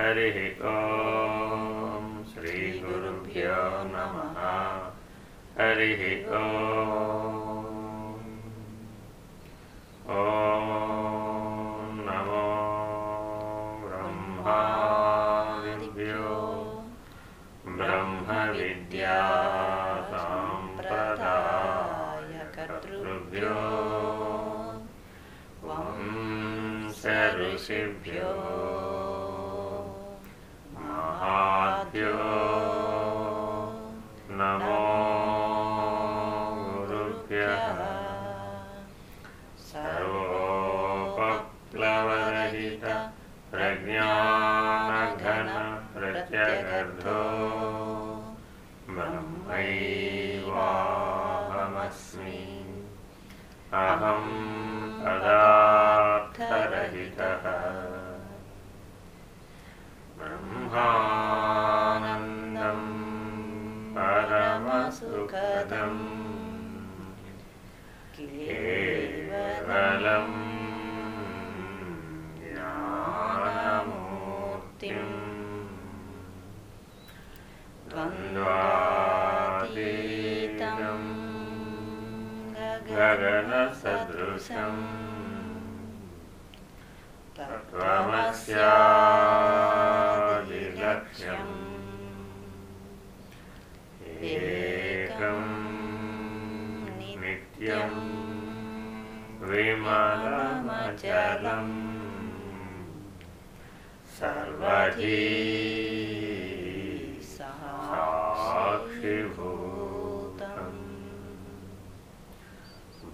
हरिः ॐ श्रीगुरुभ्यो नमः। हरिः ॐ हं प्रगार्थरहितः ब्रह्मानन्दम् अरमसुखदं निरलं ज्ञानमूर्तिम्। द्वन्द्वा गगनसदृशम् तत्त्वमस्यादिलक्ष्यम्। एकं नित्यं विमलमचलम्। साक्षिभूतम्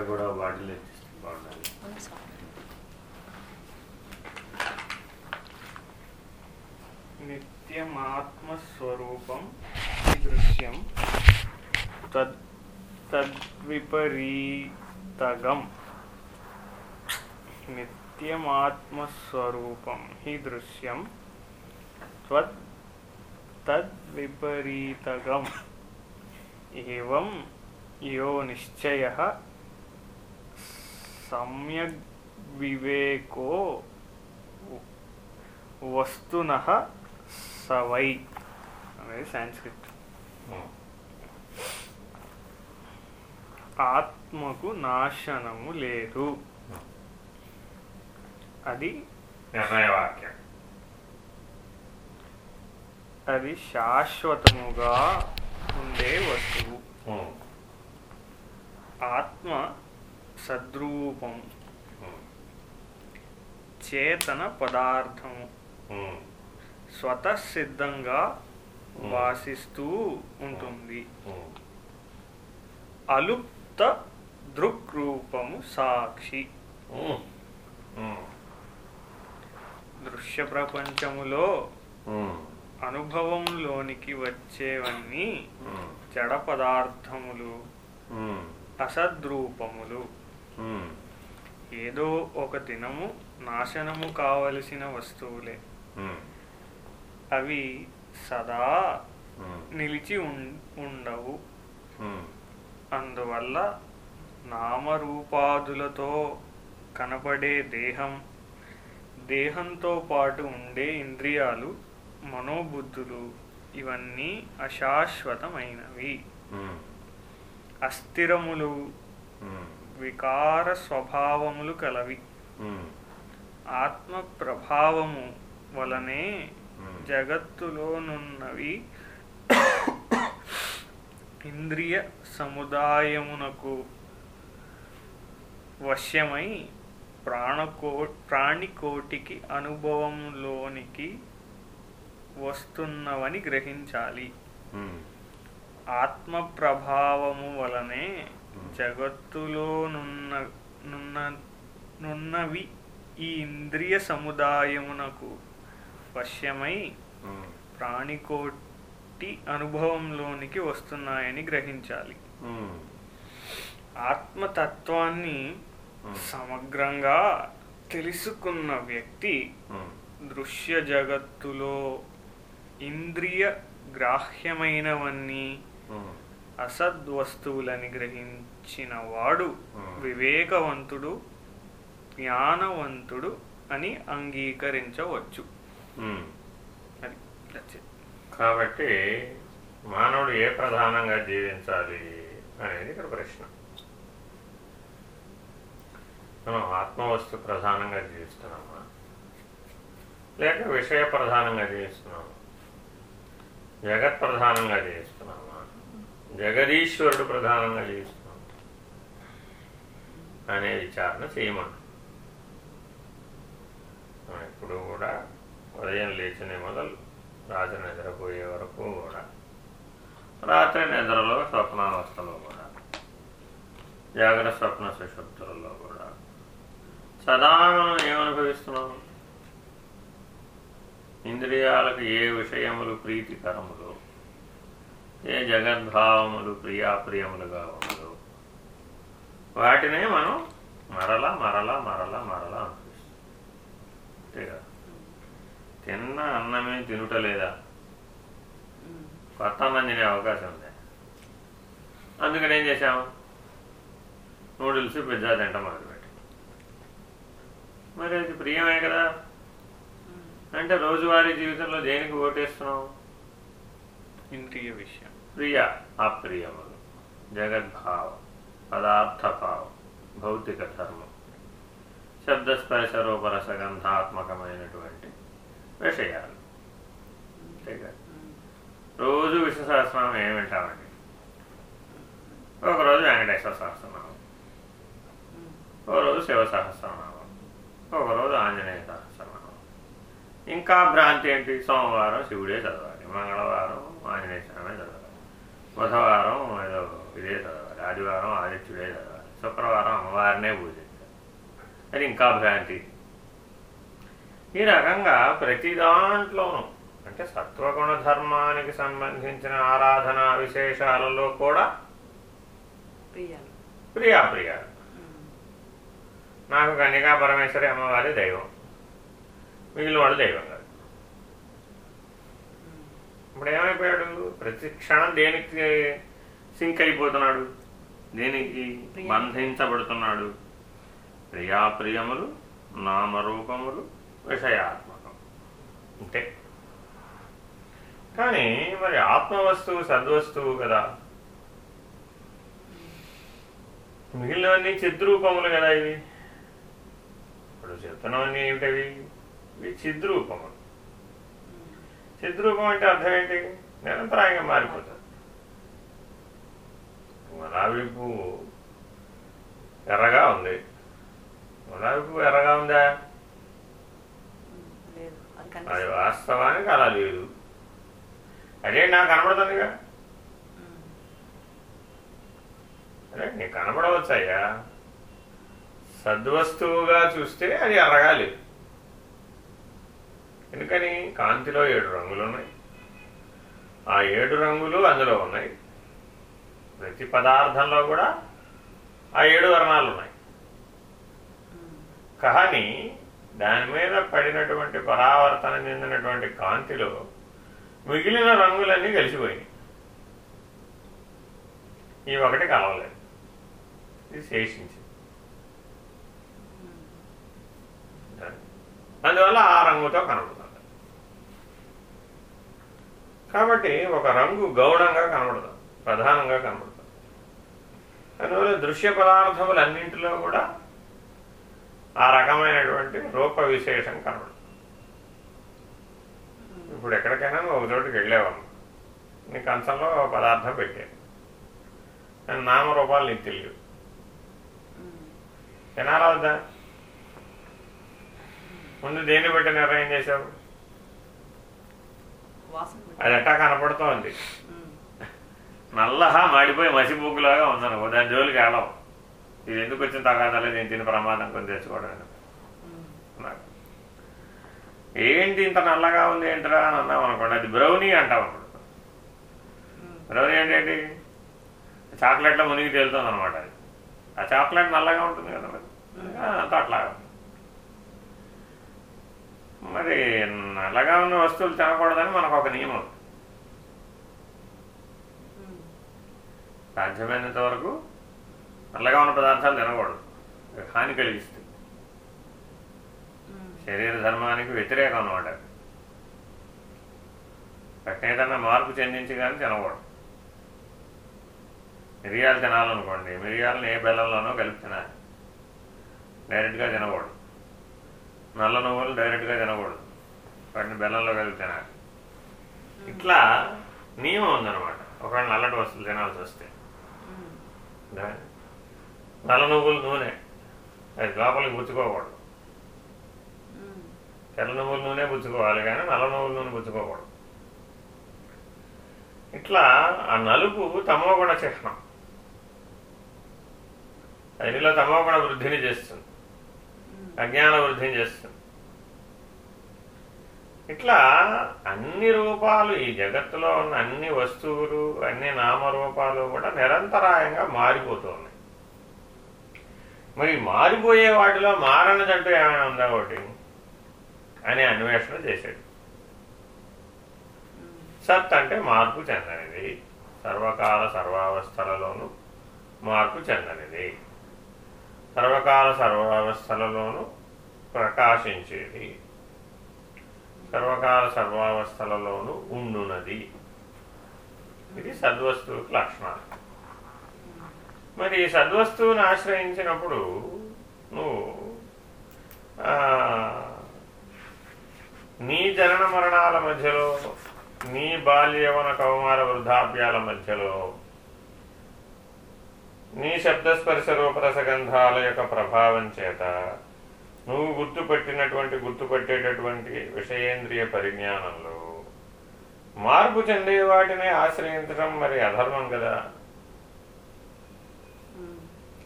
ఆవిడ కూడా బాటిల్ ఎత్తిస్తే బాగుండాలి ఉంది స్వామి. నిత్యమాత్మస్వరూపం దృశ్యం తద్ తద్విపరీతగం నిత్యమాత్మస్వరూపం హి దృశ్యం త్వత్ తద్విపరీతగం ఏవం యో నిశ్చయ సమ్యగ్ వివేకో వస్తున సవై అనేది సాంస్క్రిట్. ఆత్మకు నాశనము లేదు. అది నిర్ణయవాక్యం. అది శాశ్వతముగా ఉండే వస్తువు. ఆత్మ సద్రూపం. చేతన పదార్థము ఉమ్. స్వతసిద్ధంగా. వాసిస్తూ ఉంటుంది. అలుప్త దృక్రూపము సాక్షి. దృశ్య ప్రపంచములో. అనుభవంలోనికి వచ్చేవన్నీ. జడ పదార్థములు. అసద్రూపములు. ఏదో ఒక దినము నాశనము కావలసిన వస్తువులే. అవి సదా. నిలిచి ఉండవు. అందువల్ల నామరూపాదులతో కనపడే దేహం దేహంతో పాటు ఉండే ఇంద్రియాలు మనోబుద్ధులు ఇవన్నీ అశాశ్వతమైనవి. అస్థిరములు. వికార స్వభావములు కలవి. ఆత్మ ప్రభావము వలనే. జగత్తులోనున్నవి ఇంద్రియ సముదాయమునకు వశ్యమై ప్రాణకో ప్రాణికోటికి అనుభవంలోనికి వస్తున్నవని గ్రహించాలి. ఆత్మ ప్రభావము వలనే జగత్తులో నున్న నున్న నున్నవి ఈ ఇంద్రియ సముదాయమునకు వశ్యమై. ప్రాణికోటి అనుభవంలోనికి వస్తున్నాయని గ్రహించాలి. ఆత్మతత్వాన్ని. సమగ్రంగా తెలుసుకున్న వ్యక్తి. దృశ్య జగత్తులో ఇంద్రియ గ్రాహ్యమైనవన్నీ. అసద్వస్తువులని గ్రహించిన వాడు. వివేకవంతుడు జ్ఞానవంతుడు అని అంగీకరించవచ్చు. కాబట్టి మానవుడు ఏ ప్రధానంగా జీవించాలి అనేది ఇక్కడ ప్రశ్న. మనం ఆత్మవస్తు ప్రధానంగా జీవిస్తున్నామా? లేక విషయ ప్రధానంగా జీవిస్తున్నామా? జగత్ ప్రధానంగా జీవిస్తున్నామా? జగదీశ్వరుడు ప్రధానంగా జీవిస్తున్నాడు అనే విచారణ చేయమంటు మనం ఎప్పుడు కూడా ఉదయం లేచిన మొదలు రాత్రి నిద్రపోయే వరకు కూడా రాత్రి నిద్రలో స్వప్నావస్థలో కూడా జాగ్రత్త స్వప్న సుషుప్తులలో కూడా సదా మనం ఏమనుభవిస్తున్నాం ఇంద్రియాలకు ఏ విషయములు ప్రీతికరములు? ఏ జగద్భావములు ప్రియాప్రియములుగా ఉండదు వాటినే మనం మరలా మరలా మరలా మరలా అనిపిస్తుంది అంతే కదా తిన్న అన్నమే తినుటలేదా? కొత్త అన్నం తినే అవకాశం ఉంది. అందుకని ఏం చేశాము? నూడిల్స్ పిజ్జా తింటాం మొదలుపెట్టి. మరి అది ప్రియమే కదా? అంటే రోజువారీ జీవితంలో దేనికి ఓటేస్తున్నావు? ఇంద్రియ విషయం. ప్రియ అప్రియములు జగద్భావం పదార్థభావం భౌతిక ధర్మం శబ్దస్పర్శ రూపరసగంధాత్మకమైనటువంటి విషయాలు. అంతే రోజు విష్ణు సహస్రనామం ఏమి వింటామండి? ఒకరోజు వెంకటేశ్వర సహస్రనామం ఒకరోజు శివ సహస్రనామం ఒకరోజు ఆంజనేయ సహస్రనామం. ఇంకా భ్రాంతి ఏంటి? సోమవారం శివుడే చదవాలి మంగళవారం ఆంజనేయ స్వామి చదవాలి. బుధవారం ఏదో ఇదే చదవాలి ఆదివారం ఆదిత్యుడే చదవాలి శుక్రవారం అమ్మవారినే పూజించాలి అది ఇంకా భ్రాంతి ఈ రకంగా ప్రతి దాంట్లోనూ అంటే సత్వగుణ ధర్మానికి సంబంధించిన ఆరాధనా విశేషాలలో కూడా ప్రియాలు. ప్రియాప్రియాలు నాకు కన్యకా పరమేశ్వరి అమ్మవారి దైవం. మిగిలిన వాడు దైవం. ఇప్పుడు ఏమైపోయాడు ప్రతి క్షణం దేనికి సింక్ అయిపోతున్నాడు? దేనికి ప్రియ. బంధించబడుతున్నాడు? ప్రియాప్రియములు నామరూపములు విషయాత్మకం. అంతే కానీ మరి ఆత్మవస్తువు సద్వస్తువు కదా. మిగిలినవన్నీ చిద్రూపములు కదా ఇవి. ఇప్పుడు చెప్తున్నవన్నీ ఏమిటవి? ఇవి చిద్రూపములు చిద్రూపం అంటే అర్థం ఏంటి? నిరంతరాయంగా మారిపోతుంది గులాబీ పువ్వు ఎర్రగా ఉంది. గులాబీ పువ్వు ఎర్రగా ఉందా? అది అది వాస్తవానికి అలా లేదు. అదే నాకు కనబడుతుందిగా. అరే నీకు కనబడవచ్చయ్యా. సద్వస్తువుగా చూస్తే అది ఎర్రగా లేదు. ఎందుకని? కాంతిలో ఏడు రంగులు ఉన్నాయి ఆ ఏడు రంగులు అందులో ఉన్నాయి. ప్రతి పదార్థంలో కూడా ఆ ఏడు వర్ణాలు ఉన్నాయి. కానీ దాని మీద పడినటువంటి పరావర్తన చెందినటువంటి కాంతిలో మిగిలిన రంగులన్నీ కలిసిపోయినాయి. ఈ ఒకటి కలవలేదు. ఇది శేషించింది. అందువల్ల ఆ రంగుతో కనబడుతుంది కాబట్టి ఒక రంగు గౌడంగా కనబడుతుంది ప్రధానంగా కనబడుతుంది అందువల్ల దృశ్య పదార్థములన్నింటిలో కూడా ఆ రకమైనటువంటి రూప విశేషం కనబడుతుంది ఇప్పుడు ఎక్కడికైనా ఒక చోటుకి వెళ్ళావమ్మ నీ కంచంలో ఒక పదార్థం పెట్టాను నేను నామరూపాలు నీకు తెలియదు తినాలా వద్దా? ముందు దేన్ని బట్టి నిర్ణయం చేశావు? అది ఎట్టా కనపడుతోంది? ఉమ్. నల్లహా మాడిపోయి మసిబుగ్గులాగా ఉందనుకో దాని జోలికి వెళ్ళవు ఇది ఎందుకు వచ్చిన తగాదాలే? నేను తిని ప్రమాదం కొని తెచ్చుకోవడం ఏంటి ఇంత నల్లగా ఉంది ఏంటరా అని అన్నాం అనుకోండి. అది బ్రౌనీ అంటాం అప్పుడు. బ్రౌనీ అంటే ఏంటి? చాక్లెట్లో మునిగి తేలుతుంది అనమాట అది. ఆ చాక్లెట్ నల్లగా ఉంటుంది కదా మరి. అంతా అట్లాగా. ఉంది. మరి నల్లగా ఉన్న వస్తువులు తినకూడదని మనకు ఒక నియమం. సాధ్యమైనంత వరకు నల్లగా ఉన్న పదార్థాలు తినకూడదు. హాని కలిగిస్తుంది. శరీర ధర్మానికి వ్యతిరేకం అనమాట ఏదన్నా మార్పు చెందించి కానీ తినకూడదు. మిరియాలు తినాలనుకోండి మిరియాలను ఏ బెల్లంలోనో కలిపి తినాలి. డైరెక్ట్గా తినకూడదు. నల్ల నువ్వులు డైరెక్ట్గా తినకూడదు. వాటిని బెల్లంలో కలిపి తినాలి. ఇట్లా నియమం ఉందన్నమాట. ఒకవేళ నల్లటి వస్తువులు తినాల్సి వస్తే. నల్ల నువ్వులు నూనె. అది లోపలికి పుచ్చుకోకూడదు. తెల్ల నువ్వుల నూనె పుచ్చుకోవాలి కానీ నల్ల నువ్వుల నూనె పుచ్చుకోకూడదు. ఇట్లా ఆ నలుపు తమోగుణ చిహ్నం. అదిలో తమోగుణ వృద్ధిని చేస్తుంది. అజ్ఞాన వృద్ధిని చేస్తుంది. ఇట్లా అన్ని రూపాలు ఈ జగత్తులో ఉన్న అన్ని వస్తువులు అన్ని నామరూపాలు కూడా నిరంతరాయంగా మారిపోతూ ఉన్నాయి మరి మారిపోయే వాటిలో మారనిదంటూ ఏమైనా ఉందా ఒకటి? అని అన్వేషణ చేశాడు సత్ అంటే మార్పు చెందనిది. సర్వకాల సర్వావస్థలలోనూ మార్పు చెందనిది. సర్వకాల సర్వావస్థలలోనూ ప్రకాశించేది. సర్వకాల సర్వావస్థలలోనూ ఉండునది. ఇది సద్వస్తువుకి లక్షణాలు. మరి ఈ సద్వస్తువుని ఆశ్రయించినప్పుడు నువ్వు నీ జనన మరణాల మధ్యలో నీ బాల్యవన కౌమార వృద్ధాప్యాల మధ్యలో నీ శబ్దస్పర్శ రూపరసగంధాల యొక్క ప్రభావం చేత నువ్వు గుర్తుపెట్టినటువంటి గుర్తుపట్టేటటువంటి విషయేంద్రియ పరిజ్ఞానంలో మార్పు చెందే వాటిని ఆశ్రయించడం మరి అధర్మం కదా.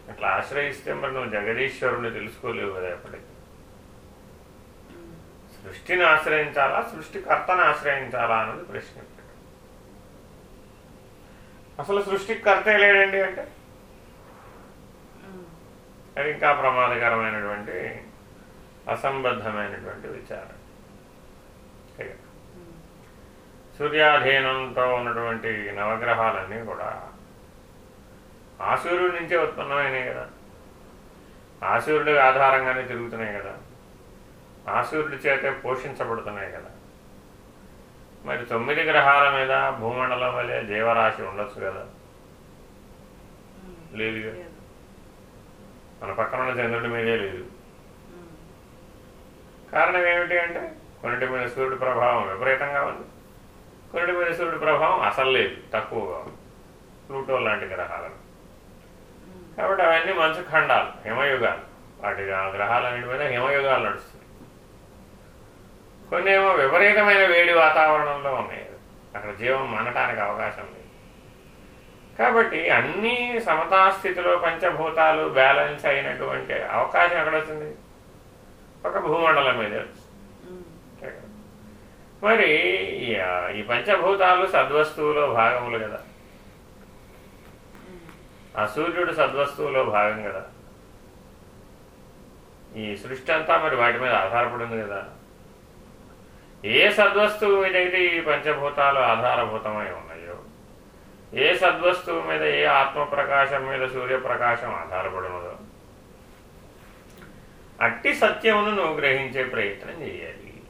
అట్లా ఆశ్రయిస్తే మరి నువ్వు జగదీశ్వరుని తెలుసుకోలేవు కదా ఎప్పటికీ. సృష్టిని ఆశ్రయించాలా సృష్టికర్తను ఆశ్రయించాలా అన్నది ప్రశ్న. అసలు సృష్టికర్తే లేడండి అంటే. అవి ఇంకా ప్రమాదకరమైనటువంటి అసంబద్ధమైనటువంటి విచారం. సూర్యాధీనంతో ఉన్నటువంటి నవగ్రహాలన్నీ కూడా ఆ సూర్యుడి నుంచే ఉత్పన్నమైనాయి కదా. ఆ ఆధారంగానే తిరుగుతున్నాయి కదా. ఆ సూర్యుడి చేతే పోషించబడుతున్నాయి కదా. మరి తొమ్మిది గ్రహాల మీద భూమండలం వల్లే జీవరాశి ఉండొచ్చు కదా. లేదు కదా. మన పక్కన ఉన్న చంద్రుడి మీదే లేదు. కారణం ఏమిటి అంటే కొన్నిటి మీద సూర్యుడి ప్రభావం విపరీతంగా ఉంది. కొన్నిటి మీద సూర్యుడి ప్రభావం అసలు లేదు తక్కువగా ఉంది. ప్లూటో లాంటి గ్రహాలను. కాబట్టి అవన్నీ మంచు ఖండాలు హిమయుగాలు. వాటి ఆ గ్రహాలన్నిటి మీద హిమయుగాలు నడుస్తున్నాయి. కొన్ని ఏమో విపరీతమైన వేడి వాతావరణంలో ఉన్నాయి. అక్కడ జీవం మనటానికి అవకాశం లేదు. కాబట్టి అన్ని సమతాస్థితిలో పంచభూతాలు బ్యాలెన్స్ అయినటువంటి అవకాశం ఎక్కడ వచ్చింది ఒక భూమండలం మీద. కదా. మరి ఈ- పంచభూతాలు సద్వస్తువులో భాగములు కదా. ఉమ్. ఆ సూర్యుడు సద్వస్తువులో భాగం కదా. ఈ సృష్టి అంతా మరి వాటి మీద ఆధారపడింది కదా. ఏ సద్వస్తువు మీద అయితే ఈ పంచభూతాలు ఆధారభూతమై ఉన్నాయో ఏ సద్వస్తువు మీద ఏ ఆత్మ ప్రకాశం మీద సూర్యప్రకాశం ఆధారపడినదో అట్టి సత్యమును నువ్వు గ్రహించే ప్రయత్నం చేయాలి.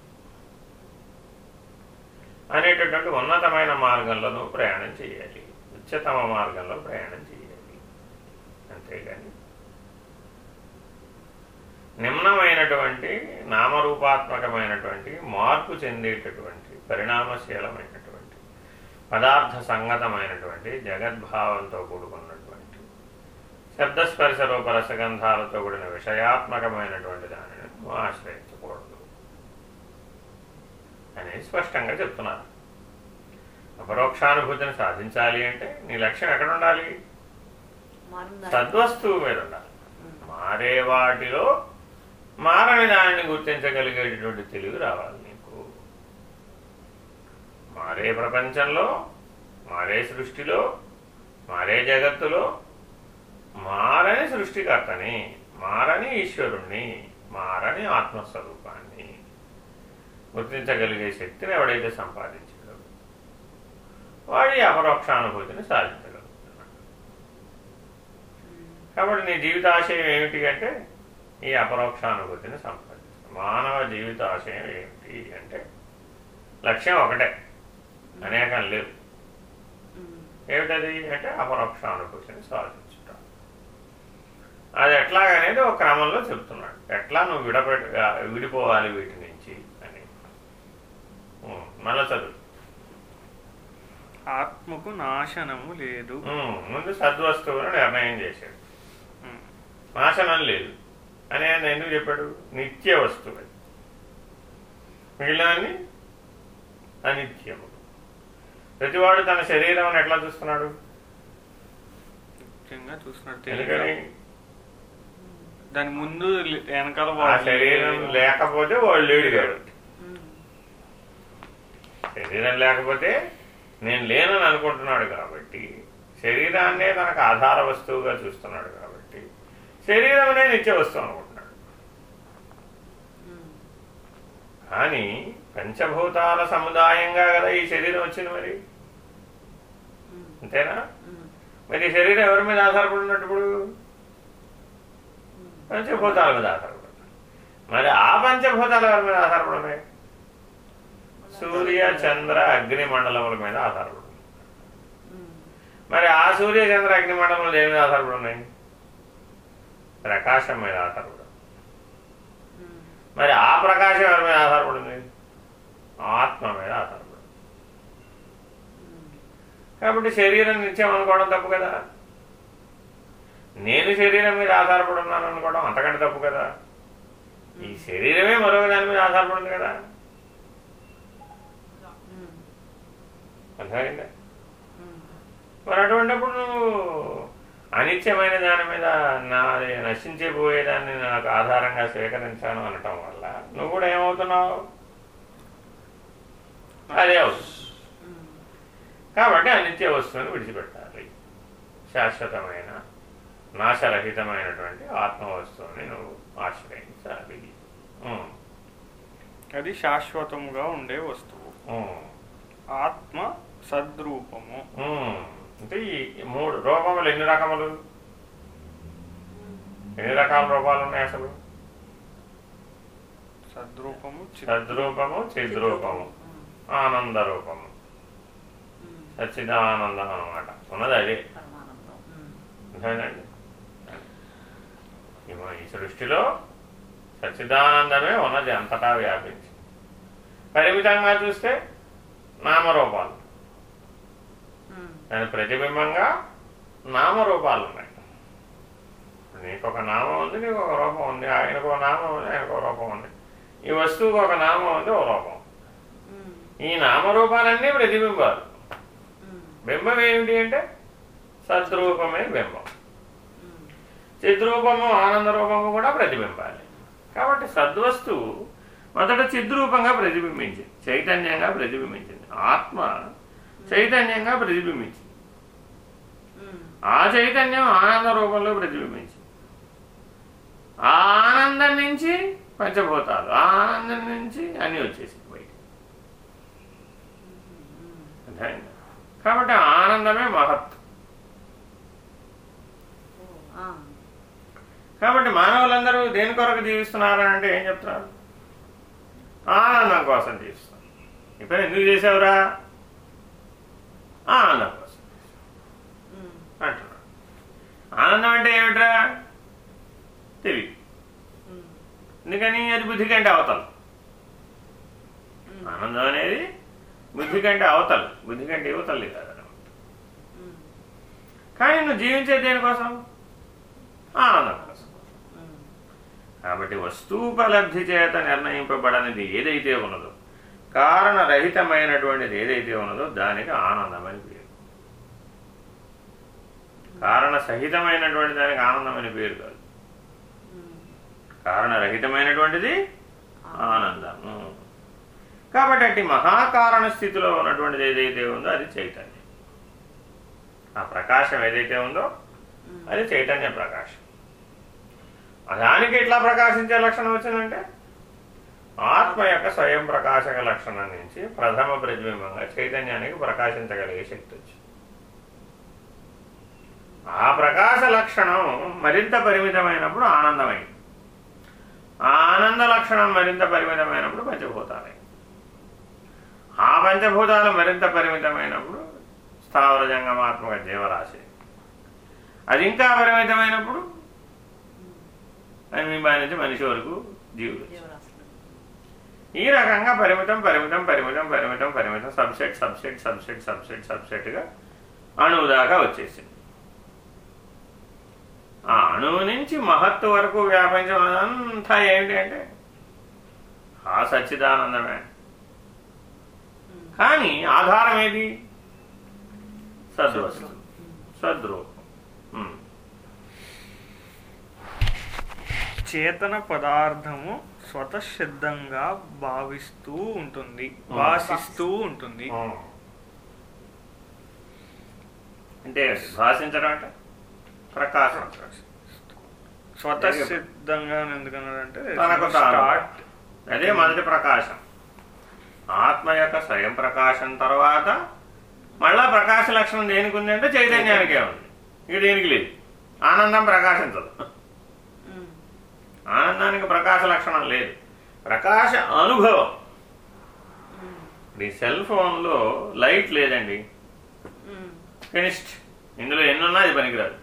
అనేటటువంటి ఉన్నతమైన మార్గంలో నువ్వు ప్రయాణం చేయాలి. ఉచ్చతమ మార్గంలో ప్రయాణం చేయాలి. అంతేగాని నిమ్నమైనటువంటి నామరూపాత్మకమైనటువంటి మార్పు చెందేటటువంటి పరిణామశీలమైన పదార్థ సంగతమైనటువంటి జగద్భావంతో కూడుకున్నటువంటి శబ్దస్పర్శ రూప రసగంధాలతో కూడిన విషయాత్మకమైనటువంటి దానిని ఆశ్రయించకూడదు అనేది స్పష్టంగా చెప్తున్నారు అపరోక్షానుభూతిని సాధించాలి అంటే నీ లక్ష్యం ఎక్కడ ఉండాలి? సద్వస్తువు మీద ఉండాలి. మారే వాటిలో మారని దానిని గుర్తించగలిగేటటువంటి తెలివి రావాలి మారే ప్రపంచంలో మారే సృష్టిలో మారే జగత్తులో మారని సృష్టికర్తని మారని ఈశ్వరుణ్ణి మారని ఆత్మస్వరూపాన్ని గుర్తించగలిగే శక్తిని ఎవడైతే సంపాదించాడో వాడి అపరోక్షానుభూతిని సాధించగలుగుతున్నాడు. కాబట్టి నీ జీవితాశయం ఏమిటి అంటే ఈ అపరోక్షానుభూతిని సంపాదించడం. మానవ జీవితాశయం ఏమిటి అంటే లక్ష్యం ఒకటే. అనేకం లేవు. ఏమిటది అంటే అపరోక్షానుభూతిని సాధించుట. అది ఎట్లాగనేది ఒక క్రమంలో చెప్తున్నాడు. ఎట్లా నువ్వు విడపెట్ విడిపోవాలి వీటి నుంచి అని. మళ్ళా చదువు. ఆత్మకు నాశనము లేదు. ముందు సద్వస్తువును నిర్ణయం చేశాడు. నాశనం లేదు. అని ఆయన ఎందుకు చెప్పాడు? నిత్య వస్తువు అది మిగిలినవన్నీ అనిత్యము. ప్రతివాడు తన శరీరం ఎట్లా చూస్తున్నాడు ఎందుకని? దాని ముందు వెనకాల శరీరం లేకపోతే వాడు లేడు కాబట్టి. ఉమ్. శరీరం లేకపోతే నేను లేనని అనుకుంటున్నాడు కాబట్టి శరీరాన్నే తనకు ఆధార వస్తువుగా చూస్తున్నాడు కాబట్టి శరీరమనే నిత్య వస్తువు అనుకుంటున్నాడు. కానీ పంచభూతాల సముదాయంగా కదా ఈ శరీరం వచ్చింది మరి? అంతేనా? మరి ఈ శరీరం ఎవరి మీద ఆధారపడి ఉన్నట్టు పంచభూతాల మీద ఆధారపడి మరి ఆ పంచభూతాలు ఎవరి మీద ఆధారపడమే సూర్య చంద్ర అగ్ని మండలముల మీద ఆధారపడి మరి ఆ సూర్య చంద్ర అగ్ని మండలములు దేని మీద ఆధారపడి ఉన్నాయి ప్రకాశం మీద ఆధారపడి మరి ఆ ప్రకాశం ఎవరి మీద ఆధారపడింది ఆత్మ మీద ఆధారపడి కాబట్టి శరీరం నిత్యం అనుకోవడం తప్పు కదా? నేను శరీరం మీద ఆధారపడి ఉన్నాను అనుకోవడం అంతకంటే తప్పు కదా? ఈ శరీరమే మరొక దాని మీద ఆధారపడింది కదా? అర్థమైందా? మరి అటువంటిప్పుడు నువ్వు అనిత్యమైన దాని మీద నాది నశించిపోయేదాన్ని నాకు ఆధారంగా స్వీకరించాను అనటం వల్ల నువ్వు కూడా ఏమవుతున్నావు? అదే ఉమ్. కాబట్టి అనిత్య వస్తువుని విడిచిపెట్టాలి. శాశ్వతమైన నాశరహితమైనటువంటి ఆత్మ వస్తువుని నువ్వు ఆశ్రయించాలి. అది శాశ్వతముగా ఉండే వస్తువు. ఆత్మ సద్రూపము. అంటే ఈ మూడు రూపములు ఎన్ని రకములు? ఎన్ని రకాల రూపాలు ఉన్నాయి అసలు? సద్రూపము సద్రూపము చిద్రూపము. ఉమ్. ఆనంద రూపము ఉమ్. సచ్చిదానందం అనమాట ఉన్నది అదే ఈ సృష్టిలో సచ్చిదానందమే ఉన్నది అంతటా వ్యాపించి పరిమితంగా చూస్తే నామరూపాలు. దాని ప్రతిబింబంగా నామరూపాలు ఉన్నాయి నీకు ఒక నామం ఉంది నీకు ఒక రూపం ఉంది ఆయనకు ఒక నామం ఉంది ఆయనకు ఒక రూపం ఉంది ఈ వస్తువుకు ఒక నామం ఉంది ఒక రూపం. ఈ నామరూపాలన్నీ ప్రతిబింబాలు. బింబం ఏమిటి అంటే సద్రూపమే బింబం. చిద్రూపము ఆనంద రూపము కూడా ప్రతిబింబాలి. కాబట్టి సద్వస్తువు మొదట చిద్రూపంగా ప్రతిబింబించింది చైతన్యంగా ప్రతిబింబించింది. ఆత్మ చైతన్యంగా ప్రతిబింబించింది. ఆ చైతన్యం ఆనంద రూపంలో ప్రతిబింబించింది. ఆ ఆనందం నుంచి పంచభూతాలు ఆ ఆనందం నుంచి అన్నీ వచ్చేసింది అర్థమైందా? కాబట్టి ఆనందమే మహత్. కాబట్టి మానవులందరూ దేని కొరకు జీవిస్తున్నారు అంటే ఏం చెప్తున్నారు ఆనందం కోసం జీవిస్తున్నారు ఈ పని ఎందుకు చేసావురా ఆనందం కోసం ఉమ్. అంటున్నాడు ఆనందం అంటే ఏమిట్రా తెలివి. ఎందుకని అది బుద్ధి కంటే అవతలు. ఆనందం అనేది బుద్ధి కంటే అవతలు బుద్ధి కంటే యువతలు కాదు ఉమ్. కానీ నువ్వు జీవించే దేనికోసం ఆనందం కోసం. కాబట్టి వస్తూపలబ్ధి చేత నిర్ణయింపబడనిది ఏదైతే ఉన్నదో కారణరహితమైనటువంటిది ఏదైతే ఉన్నదో దానికి ఆనందమని పేరు కారణ సహితమైనటువంటి దానికి ఆనందమని పేరు కాదు. కారణరహితమైనటువంటిది ఆనందము కాబట్టి అట్టి మహాకారణ స్థితిలో ఉన్నటువంటిది ఏదైతే ఉందో అది చైతన్యం. ఆ ప్రకాశం ఏదైతే ఉందో. అది చైతన్య ప్రకాశం. దానికి ఎట్లా ప్రకాశించే లక్షణం వచ్చిందంటే ఆత్మ యొక్క స్వయం ప్రకాశక లక్షణం నుంచి ప్రథమ ప్రతిబింబంగా చైతన్యానికి ప్రకాశించగలిగే శక్తి వచ్చింది. ఆ ప్రకాశ లక్షణం మరింత పరిమితమైనప్పుడు ఆనందమైంది. ఆ ఆనంద లక్షణం మరింత పరిమితమైనప్పుడు పంచభూతాలైంది ఆ పంచభూతాలు మరింత పరిమితమైనప్పుడు స్థావర జంగమాత్మక జీవరాశి. అది ఇంకా పరిమితమైనప్పుడు అనిమా నుంచి మనిషి వరకు జీవులు ఈ రకంగా పరిమితం పరిమితం పరిమితం పరిమితం పరిమితం సబ్సెట్ సబ్సెట్ సబ్సెట్ సబ్సెట్ సబ్సెట్గా అణువు దాకా వచ్చేసింది. ఆ అణువు నుంచి మహత్తు వరకు వ్యాపించడంతా ఏంటి అంటే ఆ సచ్చిదానందమే. కానీ ఆధారం ఏది? సద్వస్తు. సద్రూపం. చేతన పదార్థము స్వతసిద్ధంగా భావిస్తూ ఉంటుంది. భాషిస్తూ ఉంటుంది. అంటే భాషించడం అంటే ప్రకాశం. స్వతసిద్ధంగా ఎందుకన్నారంటే. స్టార్ట్ అదే మొదటి ప్రకాశం. ఆత్మ యొక్క స్వయం ప్రకాశం తర్వాత మళ్ళా ప్రకాశ లక్షణం దేనికి ఉంది అంటే చైతన్యానికే ఉంది. ఇక దేనికి లేదు. ఆనందం ప్రకాశించదు. ఆనందానికి ప్రకాశ లక్షణం లేదు. ప్రకాశ అనుభవం. ఈ సెల్ ఫోన్లో లైట్ లేదండి. ఫినిష్డ్. ఇందులో ఎన్నున్నా అది పనికిరాదు.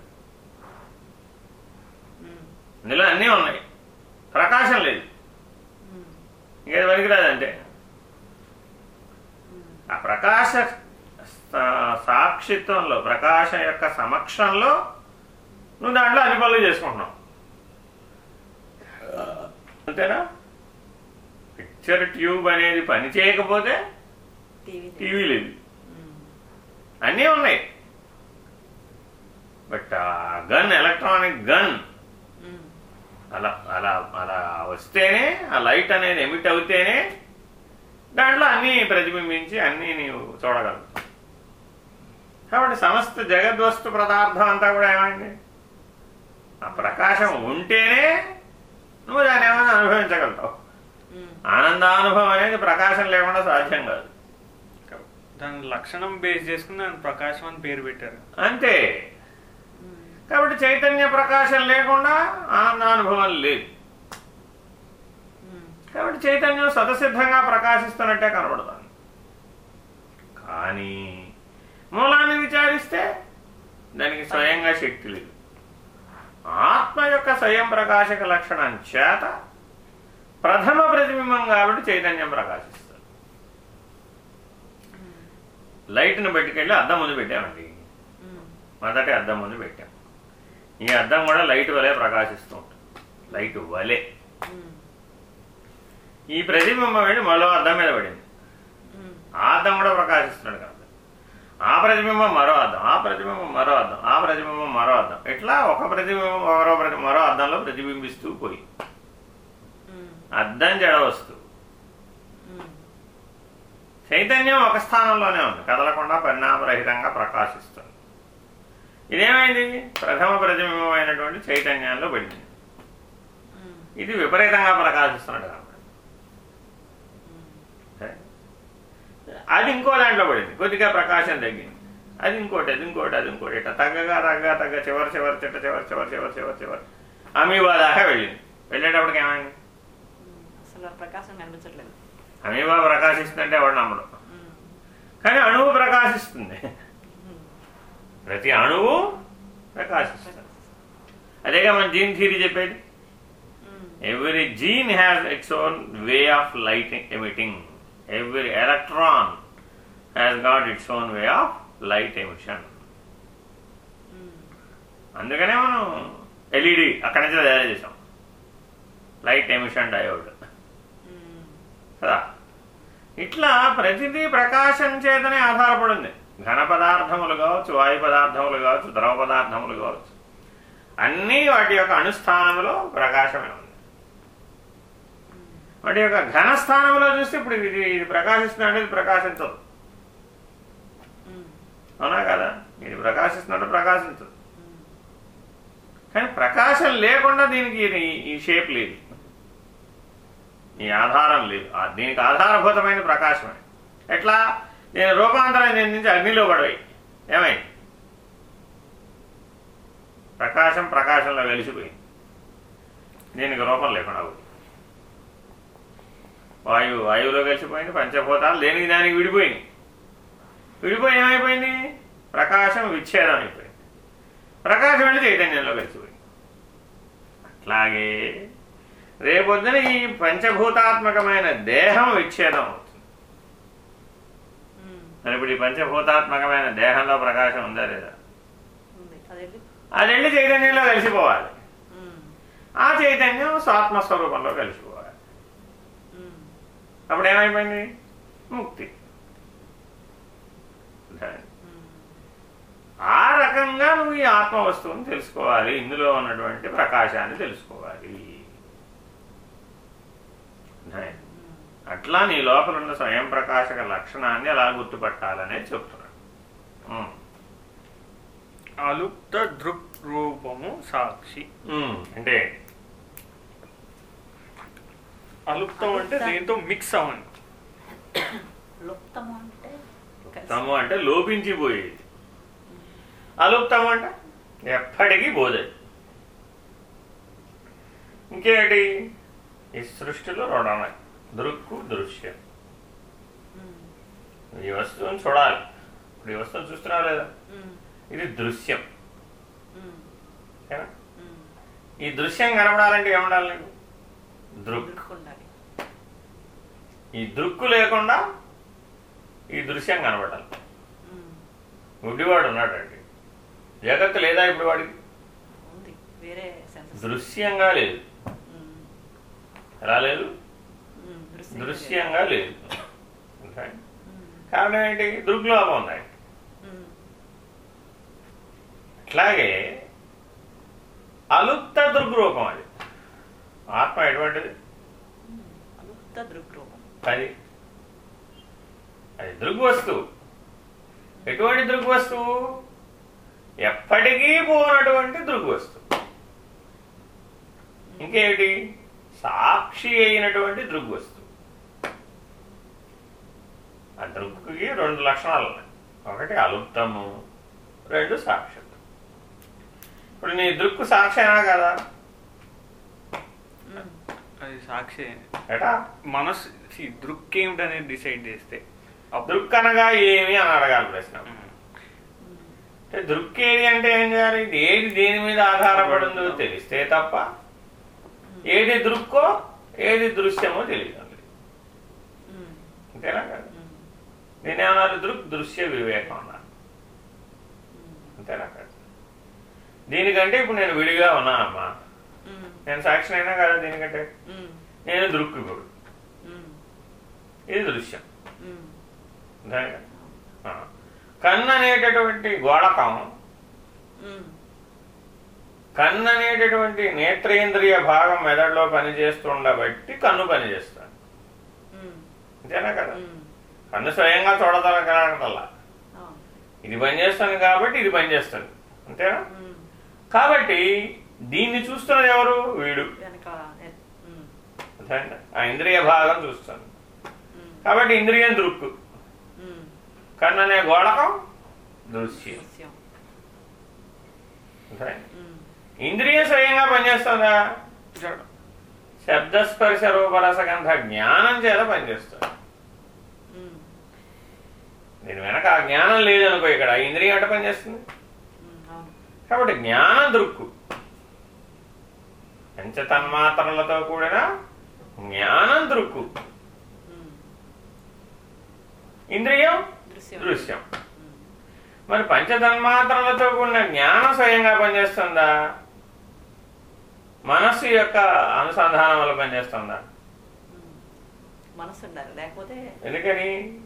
ఇందులో అన్నీ ఉన్నాయి. ప్రకాశం లేదు. ఇంకేది పనికిరాదు అంటే ఆ ప్రకాశ సాక్షిత్వంలో ప్రకాశం యొక్క సమక్షంలో నువ్వు దాంట్లో అన్ని పనులు చేసుకుంటున్నావు. అంతేనా? పిక్చర్ ట్యూబ్ అనేది పని చేయకపోతే టీవీ లేదు. అన్నీ ఉన్నాయి. బట్ ఆ గన్ ఎలక్ట్రానిక్ గన్. అలా అలా అలా వస్తేనే ఆ లైట్ అనేది ఎమిట్ అవుతేనే దాంట్లో అన్నీ ప్రతిబింబించి అన్నీ నీవు చూడగలవు కాబట్టి సమస్త జగద్వస్తు పదార్థం అంతా కూడా ఏమైంది ఆ ప్రకాశం ఉంటేనే నువ్వు దాన్ని ఏమైనా అనుభవించగలుగుతావు. ఆనందానుభవం అనేది ప్రకాశం లేకుండా సాధ్యం కాదు దాని లక్షణం బేస్ చేసుకుని దాని ప్రకాశం అని పేరు పెట్టారు అంతే. కాబట్టి చైతన్య ప్రకాశం లేకుండా ఆనందానుభవం లేదు. కాబట్టి చైతన్యం స్వతసిద్ధంగా ప్రకాశిస్తున్నట్టే కనబడుతుంది. కానీ మూలాన్ని విచారిస్తే దానికి స్వయంగా శక్తి లేదు. ఆత్మ యొక్క స్వయం ప్రకాశక లక్షణం చేత ప్రథమ ప్రతిబింబం కాబట్టి చైతన్యం ప్రకాశిస్తుంది లైట్ను పెట్టుకెళ్ళి అద్దం ముందు పెట్టామండి. మొదటి అద్దం ముందు పెట్టాం. ఈ అద్దం కూడా లైట్ వలె ప్రకాశిస్తూ ఉంటుంది. లైట్ వలె. ఈ ప్రతిబింబం వెళ్ళి మరో అద్దం మీద పడింది. ఆ అద్దం కూడా ప్రకాశిస్తున్నాడు కాబట్టి ఆ ప్రతిబింబం మరో అద్దం ఆ ప్రతిబింబం మరో అద్దం ఆ ప్రతిబింబం మరో అద్దం ఇట్లా ఒక ప్రతిబింబం మరో ప్రతి మరో అద్దంలో ప్రతిబింబిస్తూ పోయి. అద్దం జడ వస్తువు. చైతన్యం ఒక స్థానంలోనే ఉంది. కదలకుండా పరిణామరహితంగా ప్రకాశిస్తుంది. ఇదేమైంది? ప్రథమ ప్రతిబింబమైనటువంటి చైతన్యంలో పడింది. ఇది విపరీతంగా ప్రకాశిస్తున్నాడు కాబట్టి ఉమ్, సరే? అది ఇంకో దాంట్లో పడింది. కొద్దిగా ప్రకాశం తగ్గింది. అది ఇంకోటి అది ఇంకోటి అది ఇంకోటి. ఇట్లా తగ్గగా తగ్గగా తగ్గ చివరి చివరి చిట్ట చివరి చివరి చివరి చివరి చివరి. అమీబా దాకా వెళ్ళింది. వెళ్ళేటప్పటికి ఏమైంది? ప్రకాశం కనిపించట్లేదు. అమీబా ప్రకాశిస్తుందంటే ఎవడు నమ్మడు. కానీ అణువు ప్రకాశిస్తుంది. ప్రతి అణువు ప్రకాశిస్తుంది. అదేగా మన జీన్ థీరీ చెప్పేది? Every gene has its own way of light emitting every electron has got its own way of light emission అందుకనే మనం ఎల్ఈడి అక్కడి నుంచి తయారు చేసాం లైట్ ఎమిషన్ డయోడ్ కదా? ఇట్లా ప్రతిదీ ప్రకాశం చేతనే ఆధారపడింది. ఘన పదార్థములు కావచ్చు వాయు పదార్థములు కావచ్చు ద్రవ పదార్థములు కావచ్చు. అన్నీ వాటి యొక్క అనుస్థానంలో ప్రకాశమే వాటి యొక్క ఘనస్థానంలో చూస్తే ఇప్పుడు ఇది ఇది ప్రకాశిస్తున్నట్టు ఇది ప్రకాశించదు. అవునా కదా? ఇది ప్రకాశిస్తున్నట్టు ప్రకాశించదు. కానీ ప్రకాశం లేకుండా దీనికి ఇది- ఈ షేప్ లేదు. ఈ ఆధారం లేదు. దీనికి ఆధారభూతమైన ప్రకాశమే. ఎట్లా? నేను రూపాంతరం చెందించి అగ్నిలో పడవాయి ఏమైంది? ప్రకాశం ప్రకాశంలో వెలిసిపోయింది. దీనికి రూపం లేకుండా పోయింది. వాయువు వాయువులో కలిసిపోయింది పంచభూతాలు దేనికి దానికి విడిపోయింది. విడిపోయి ఏమైపోయింది? ప్రకాశం విచ్ఛేదం అయిపోయింది. ప్రకాశం వెళ్ళి చైతన్యంలో కలిసిపోయింది. అట్లాగే రేపొద్దున ఈ పంచభూతాత్మకమైన దేహం విచ్ఛేదం అవుతుంది. మరి ఇప్పుడు ఈ పంచభూతాత్మకమైన దేహంలో ప్రకాశం ఉందా లేదా? అది వెళ్ళి చైతన్యంలో కలిసిపోవాలి. ఆ చైతన్యం స్వాత్మస్వరూపంలో కలిసిపోవాలి. అప్పుడు ఏమైపోయింది? ముక్తి. ఆ రకంగా నువ్వు ఈ ఆత్మ వస్తువుని తెలుసుకోవాలి. ఇందులో ఉన్నటువంటి ప్రకాశాన్ని తెలుసుకోవాలి. అట్లా నీ లోపల ఉన్న స్వయం ప్రకాశక లక్షణాన్ని అలా గుర్తుపట్టాలనే చెప్తున్నాడు. అలుప్త దృక్ రూపము సాక్షి. అంటే అలుప్తం అంటే. దేంతో? మిక్స్ అవ్వండి. తము అంటే లోపించిపోయేది. అలుప్తం అంటే ఎప్పటికీ పోదది ఇంకేంటి? ఈ సృష్టిలో రెండు ఉన్నాయి దృక్కు దృశ్యం. ఈ వస్తువుని చూడాలి. ఇప్పుడు ఈ వస్తువుని చూస్తున్నావు లేదా? ఇది దృశ్యం. ఈ దృశ్యం కనబడాలంటే ఏముండాలి నీకు? దృక్. ఈ దృక్కు లేకుండా ఈ దృశ్యం కనబడాలి. గుడ్డివాడు ఉన్నాడండి. జగత్తు లేదా ఇప్పుడు వాడికి? దృశ్యంగా లేదు. ఉమ్, ఎలా లేదు ఉమ్, దృశ్యంగా లేదు. కారణం ఏంటి? దృగ్లోపం ఉన్నాయి అట్లాగే అలుప్త దృగ్రూపం అది. ఆత్మ ఎటువంటిది? అది. అది దృగ్వస్తువు. ఎటువంటి దృగ్వస్తువు? ఎప్పటికీ పోనటువంటి దృగ్వస్తువు. ఇంకేమిటి? సాక్షి అయినటువంటి దృగ్వస్తువు. ఆ దృగ్గుకి రెండు లక్షణాలు ఉన్నాయి. ఒకటి అలుప్తము రెండు సాక్షిత్వం ఇప్పుడు నీ దృక్కు సాక్షేనా కదా? ఉమ్, అది సాక్షి. ఎటా మనసు దృక్ ఏమిటనేది డిసైడ్ చేస్తే. దృక్ అనగా ఏమి అని అడగాలి ప్రశ్న. దృక్ ఏది అంటే ఏం చేయాలి? ఇది ఏది దేని మీద ఆధారపడిందో తెలిస్తే తప్ప ఏది దృక్కో ఏది దృశ్యమో తెలియదు ఉమ్. అంతేనా కదా? ఏమన్నారు దృక్ దృశ్య వివేకం అన్నారు. అంతేనా కదా? దీనికంటే ఇప్పుడు నేను విడిగా ఉన్నానమ్మా. నేను సాక్షి అయినా కదా దీనికంటే. నేను దృక్కు ఇప్పుడు ఉమ్. ఇది దృశ్యం. కన్ను అనేటటువంటి గోళకం. కన్ను అనేటటువంటి నేత్రేంద్రియ భాగం మెదడులో పనిచేస్తుండబట్టి కన్ను పనిచేస్తుంది ఉమ్. అంతేనా కదా. కన్ను స్వయంగా చూడదలకల్లా అవును. ఇది పనిచేస్తుంది కాబట్టి ఇది పనిచేస్తుంది అంతేనా. కాబట్టి దీన్ని చూస్తున్నది ఎవరు వీడు? ఆ ఇంద్రియ భాగం చూస్తుంది. కాబట్టి ఇంద్రియం దృక్కు ఉమ్. కన్ను అనే గోళకం దృశ్యం. ఇంద్రియం స్వయంగా పనిచేస్తుందా. శబ్దస్పర్శ రూపరసగంధ జ్ఞానం చేత పనిచేస్తుంది. దీని వెనక ఆ జ్ఞానం లేదనుకో ఇక్కడ ఇంద్రియం ఎట పనిచేస్తుంది. కాబట్టి జ్ఞానం దృక్కు పంచతన్మాత్రలతో కూడిన జ్ఞానం దృక్కు. ఇంద్రియం దృశ్యం. మరి పంచతన్మాత్రలతో కూడిన జ్ఞానం స్వయంగా పనిచేస్తుందా? మనస్సు యొక్క అనుసంధానం వల్ల పనిచేస్తుందా? ఎందుకని?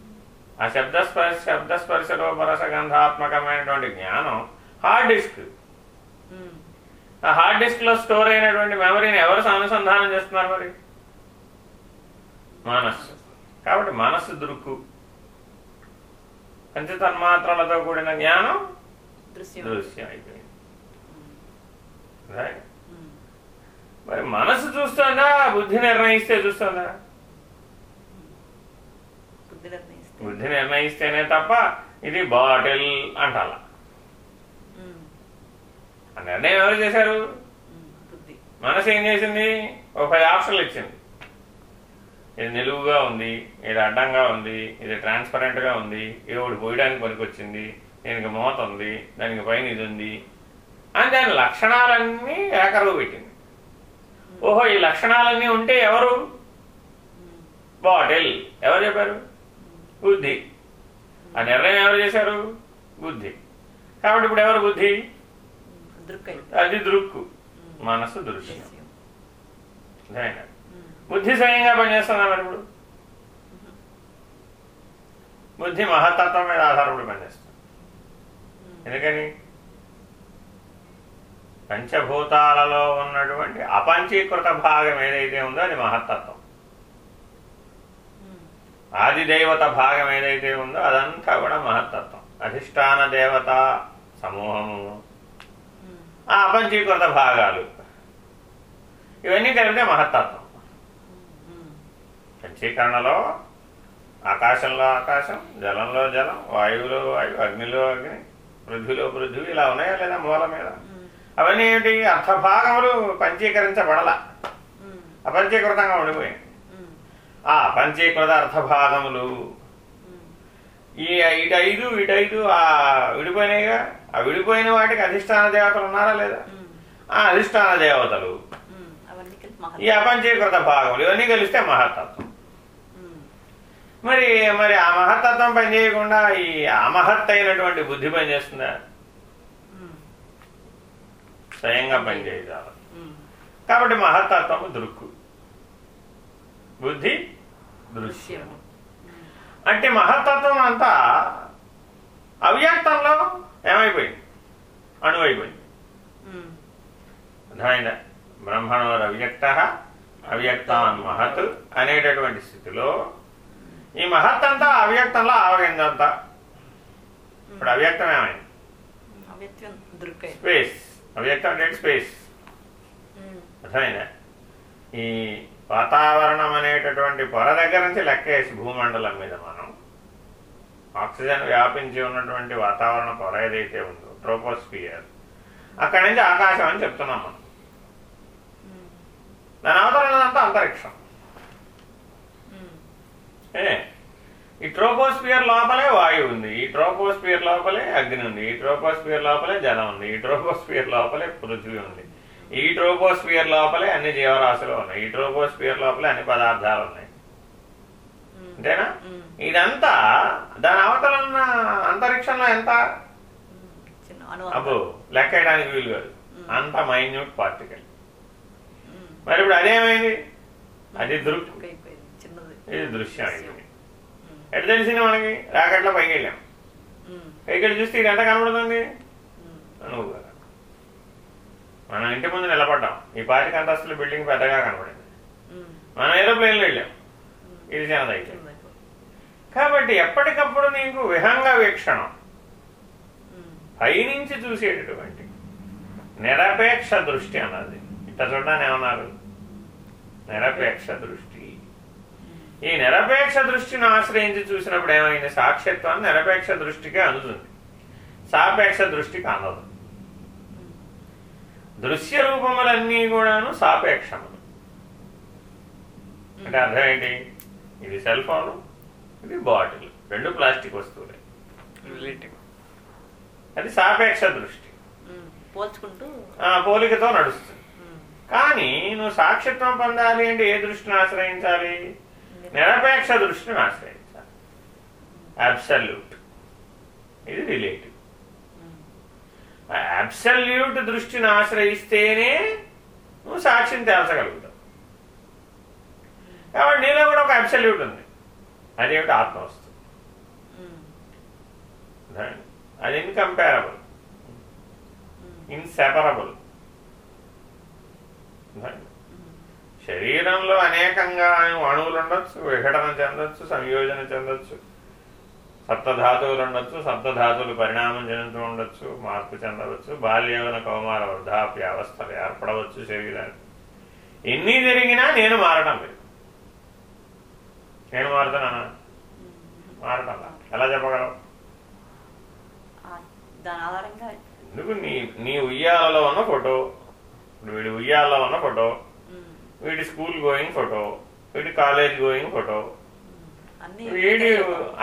ఆ శబ్దస్పర్శ శబ్దస్పర్శ రూపరస గంధాత్మకమైనటువంటి జ్ఞానం హార్డ్ డిస్క్. ఆ హార్డ్ డిస్క్లో స్టోర్ అయినటువంటి మెమరీని ఎవరు అనుసంధానం చేస్తున్నారు మరి మనస్సు కాబట్టి మనస్సు దృక్కు పంచతన్మాత్రలతో కూడిన జ్ఞానం దృశ్యం అయిపోయింది. Right? ఉమ్. మరి మనస్సు చూస్తుందా బుద్ధి నిర్ణయిస్తే చూస్తుందా బుద్ధి నిర్ణయిస్తే బుద్ధి నిర్ణయిస్తేనే తప్ప ఇది బాటిల్ అంటాల. ఆ నిర్ణయం ఎవరు చేశారు? మనసు ఏం చేసింది? ఒక పది ఆప్షన్లు ఇచ్చింది. ఇది నిలువుగా ఉంది ఇది అడ్డంగా ఉంది ఇది ట్రాన్స్పరెంట్గా ఉంది ఇది ఒకటి పోయడానికి పనికొచ్చింది దీనికి మూత ఉంది దానికి పైన ఇది ఉంది. అని దాని లక్షణాలన్నీ ఏకరువు పెట్టింది. ఓహో ఈ లక్షణాలన్నీ ఉంటే ఎవరు. బాటిల్. ఎవరు చెప్పారు? బుద్ధి. ఆ నిర్ణయం ఎవరు చేశారు? బుద్ధి. కాబట్టి ఇప్పుడు ఎవరు బుద్ధి? అది దృక్కు. మనసు దృశ్యం. బుద్ధి స్వయంగా పనిచేస్తుందా మరి ఇప్పుడు? బుద్ధి మహత్తత్వం మీద ఆధారపడి పనిచేస్తుంది. ఎందుకని? పంచభూతాలలో ఉన్నటువంటి అపంచీకృత భాగం ఏదైతే ఉందో అది మహత్తత్వం. ఉమ్. ఆది దేవత భాగం ఏదైతే ఉందో అదంతా కూడా మహత్తత్వం. అధిష్టాన దేవత సమూహము. ఆ అపంచీకృత భాగాలు ఇవన్నీ కలిపితే మహత్తత్వం. పంచీకరణలో ఆకాశంలో ఆకాశం జలంలో జలం వాయువులో వాయువు అగ్నిలో అగ్ని పృథ్వీలో పృథ్వీ ఇలా ఉన్నాయా లేదా మూల మీద. అవన్నీ ఏంటి అర్థభాగములు పంచీకరించబడల. అపంచీకృతంగా ఉండిపోయాయి. ఆ పంచీకృత అర్థభాగములు. ఈ ఇటు ఐదు ఇటు ఐదు ఆ విడిపోయినాయిగా ఆ విడిపోయిన వాటికి అధిష్టాన దేవతలు ఉన్నారా లేదా. ఆ అధిష్టాన దేవతలు ఈ అపంచీకృత భాగములు ఇవన్నీ కలిస్తే మహత్తత్వం. మరి మరి ఆ మహత్తత్వం పనిచేయకుండా ఈ అమహత్ అయినటువంటి బుద్ధి పనిచేస్తుందా. స్వయంగా పనిచేయదు ఉమ్. కాబట్టి మహత్తత్వము దృక్కు బుద్ధి దృశ్యం దృశ్యం ఉమ్. అంటే మహత్తత్వం అంతా అవ్యక్తంలో ఏమైపోయింది? అణువైపోయింది. ఉమ్. అర్థమైందా? బ్రహ్మణోర్ అవ్యక్త అవ్యక్తాన్ మహత్ అనేటటువంటి స్థితిలో ఈ మహత్ అంతా అవ్యక్తంలో ఆవగిందంతా ఇప్పుడు అవ్యక్తం ఏమైంది? స్పేస్. అవ్యక్తం అంటే స్పేస్. అర్థమైందా? ఈ వాతావరణం అనేటటువంటి పొర దగ్గర నుంచి లెక్కేసి భూమండలం మీద మనం ఆక్సిజన్ వ్యాపించి ఉన్నటువంటి వాతావరణ పొర ఏదైతే ఉందో ట్రోపోస్ఫియర్ అక్కడి నుంచి ఆకాశం అని చెప్తున్నాం మనం. దాని ఉన్నదంతా అంతరిక్షం ఈ ట్రోపోస్పియర్ లోపలే వాయువు ఉంది ఈ ట్రోపోస్పియర్ లోపలే అగ్ని ఉంది ఈ ట్రోపోస్పియర్ లోపలే జలం ఉంది ఈ ట్రోపోస్పియర్ లోపలే పృథ్వీ ఉంది ఈ ట్రోపోస్పియర్ లోపలే అన్ని జీవరాశులు ఉన్నాయి ఈ ట్రోపోస్పియర్ లోపలే అన్ని పదార్థాలు ఉన్నాయి. అంతేనా. ఇదంతా దాని అవతల ఉన్న అంతరిక్షంలో ఎంత? అబ్బో లెక్క వేయడానికి వీలు కాదు. అంత మైన్యూట్ పార్టికల్. మరి ఇప్పుడు అదేమైంది? అది దృక్ ఇది దృశ్యం అయింది. ఎటు తెలిసింది మనకి? రాకెట్లో పైకి వెళ్ళాం. ఇక్కడ చూస్తే ఇది ఎంత కనబడుతుంది. నువ్వు కదా. మనం ఇంటి ముందు నిలబడ్డాం. ఈ పాతిక అంతస్తుల బిల్డింగ్ పెద్దగా కనబడింది. మనం ఏరోప్లేన్లో వెళ్ళాం. ఉమ్. ఇది చిన్నదైతే. కాబట్టి ఎప్పటికప్పుడు నీకు విహంగ వీక్షణం. పైనుంచి చూసేటటువంటి నిరపేక్ష దృష్టి అన్నది. ఇట్లా చూడడానికి ఏమన్నారు? నిరపేక్ష దృష్టి. ఈ నిరపేక్ష దృష్టిని ఆశ్రయించి చూసినప్పుడు ఏమైంది? సాక్షిత్వం నిరపేక్ష దృష్టికే అందుతుంది. సాపేక్ష దృష్టికి అందదు దృశ్య రూపములన్నీ కూడాను సాపేక్షములు. అంటే అర్థం ఏంటి? ఇది సెల్ ఫోను. ఇది బాటిల్ రెండు ప్లాస్టిక్ వస్తువులే. అది సాపేక్ష దృష్టి. పోల్చుకుంటూ పోలికతో నడుస్తుంది. కానీ నువ్వు సాక్షిత్వం పొందాలి అంటే ఏ దృష్టిని ఆశ్రయించాలి? నిరపేక్ష దృష్టిని ఆశ్రయించాలి. అబ్సల్యూట్ ఇది రిలేటివ్. అబ్సల్యూట్ దృష్టిని ఆశ్రయిస్తేనే నువ్వు సాక్ష్యం తేల్చగలుగుతావు. కాబట్టి నీలో కూడా ఒక అబ్సల్యూట్ ఉంది. అదేమిటి ఆత్మ వస్తుంది ఉమ్. అది ఇన్కంపారబుల్. ఇన్సెపరబుల్ శరీరంలో అనేకంగా అణువులు ఉండొచ్చు విఘటన చెందొచ్చు సంయోజన చెందొచ్చు సప్తధాతువులు ఉండొచ్చు సప్తధాతువులు పరిణామం చెందుతూ ఉండొచ్చు మార్పు చెందవచ్చు బాల్యవన కౌమార వృద్ధాప్య అవస్థలు ఏర్పడవచ్చు శరీరానికి. ఎన్ని జరిగినా నేను మారడం లేదు. నేను మారుతున్నానా మారడం లా. ఎలా చెప్పగలవు? ఎందుకు నీ నీ ఉయ్యాలలో ఉన్న ఫోటో ఇప్పుడు వీడి ఉయ్యాలలో ఉన్న ఫోటో. వీడి స్కూల్ గోయింగ్ ఫోటో వీడి కాలేజ్ గోయింగ్ ఫోటో. వీడి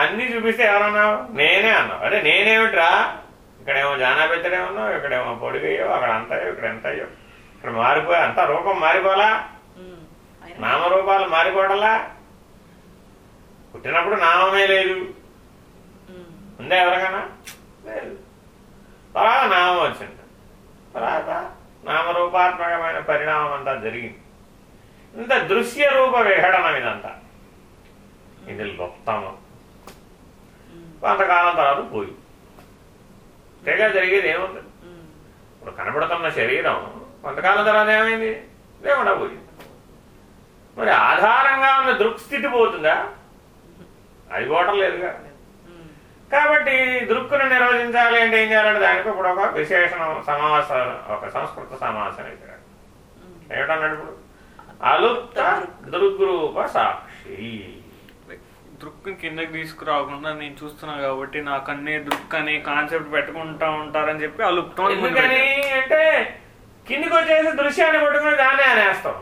అన్ని చూపిస్తే ఎవరన్నావు నేనే అన్నావు. అరే నేనేమిట్రా? ఇక్కడేమో జానాబెత్తడే ఉన్నావు ఇక్కడేమో పొడిగయ్యో అక్కడ అంతయో ఇక్కడ ఎంతయ్యో ఇక్కడ మారిపోయా అంత రూపం మారిపోలా నామరూపాలు మారిపోవడలా పుట్టినప్పుడు నామమే లేదు. ఉందా ఎవరికైనా? లేదు. తర్వాత నామం వచ్చింది. తర్వాత నామరూపాత్మకమైన పరిణామం అంతా జరిగింది. ఇంత దృశ్య రూప విఘటనం ఇదంతా. ఇది ఉమ్. కొంతకాలం తర్వాత పోయి. తెగ జరిగేది ఏముంది. ఇప్పుడు కనబడుతున్న శరీరం కొంతకాలం తర్వాత ఏమైంది? లేకుండా పోయింది. మరి ఆధారంగా ఉన్న దృక్స్థితి పోతుందా? అది పోవటం లేదుగా. కాబట్టి దృక్కును నిర్వచించాలి అంటే ఏం చేయాలంటే దానికి ఇప్పుడు ఒక విశేషణ సమావేశం ఒక సంస్కృత సమావేశం ఇక్కడ. ఏమిటన్నాడు ఇప్పుడు అలుప్త దృగ్రూప సాక్షి దృక్ కిందకి తీసుకురాకుండా నేను చూస్తున్నా కాబట్టి నాకు అన్ని దృక్ అనే కాన్సెప్ట్ పెట్టుకుంటా ఉంటారని చెప్పి అలుప్తం. అంటే కిందికి వచ్చేసి దృశ్యాన్ని పట్టుకుని దాన్నే అనేస్తాం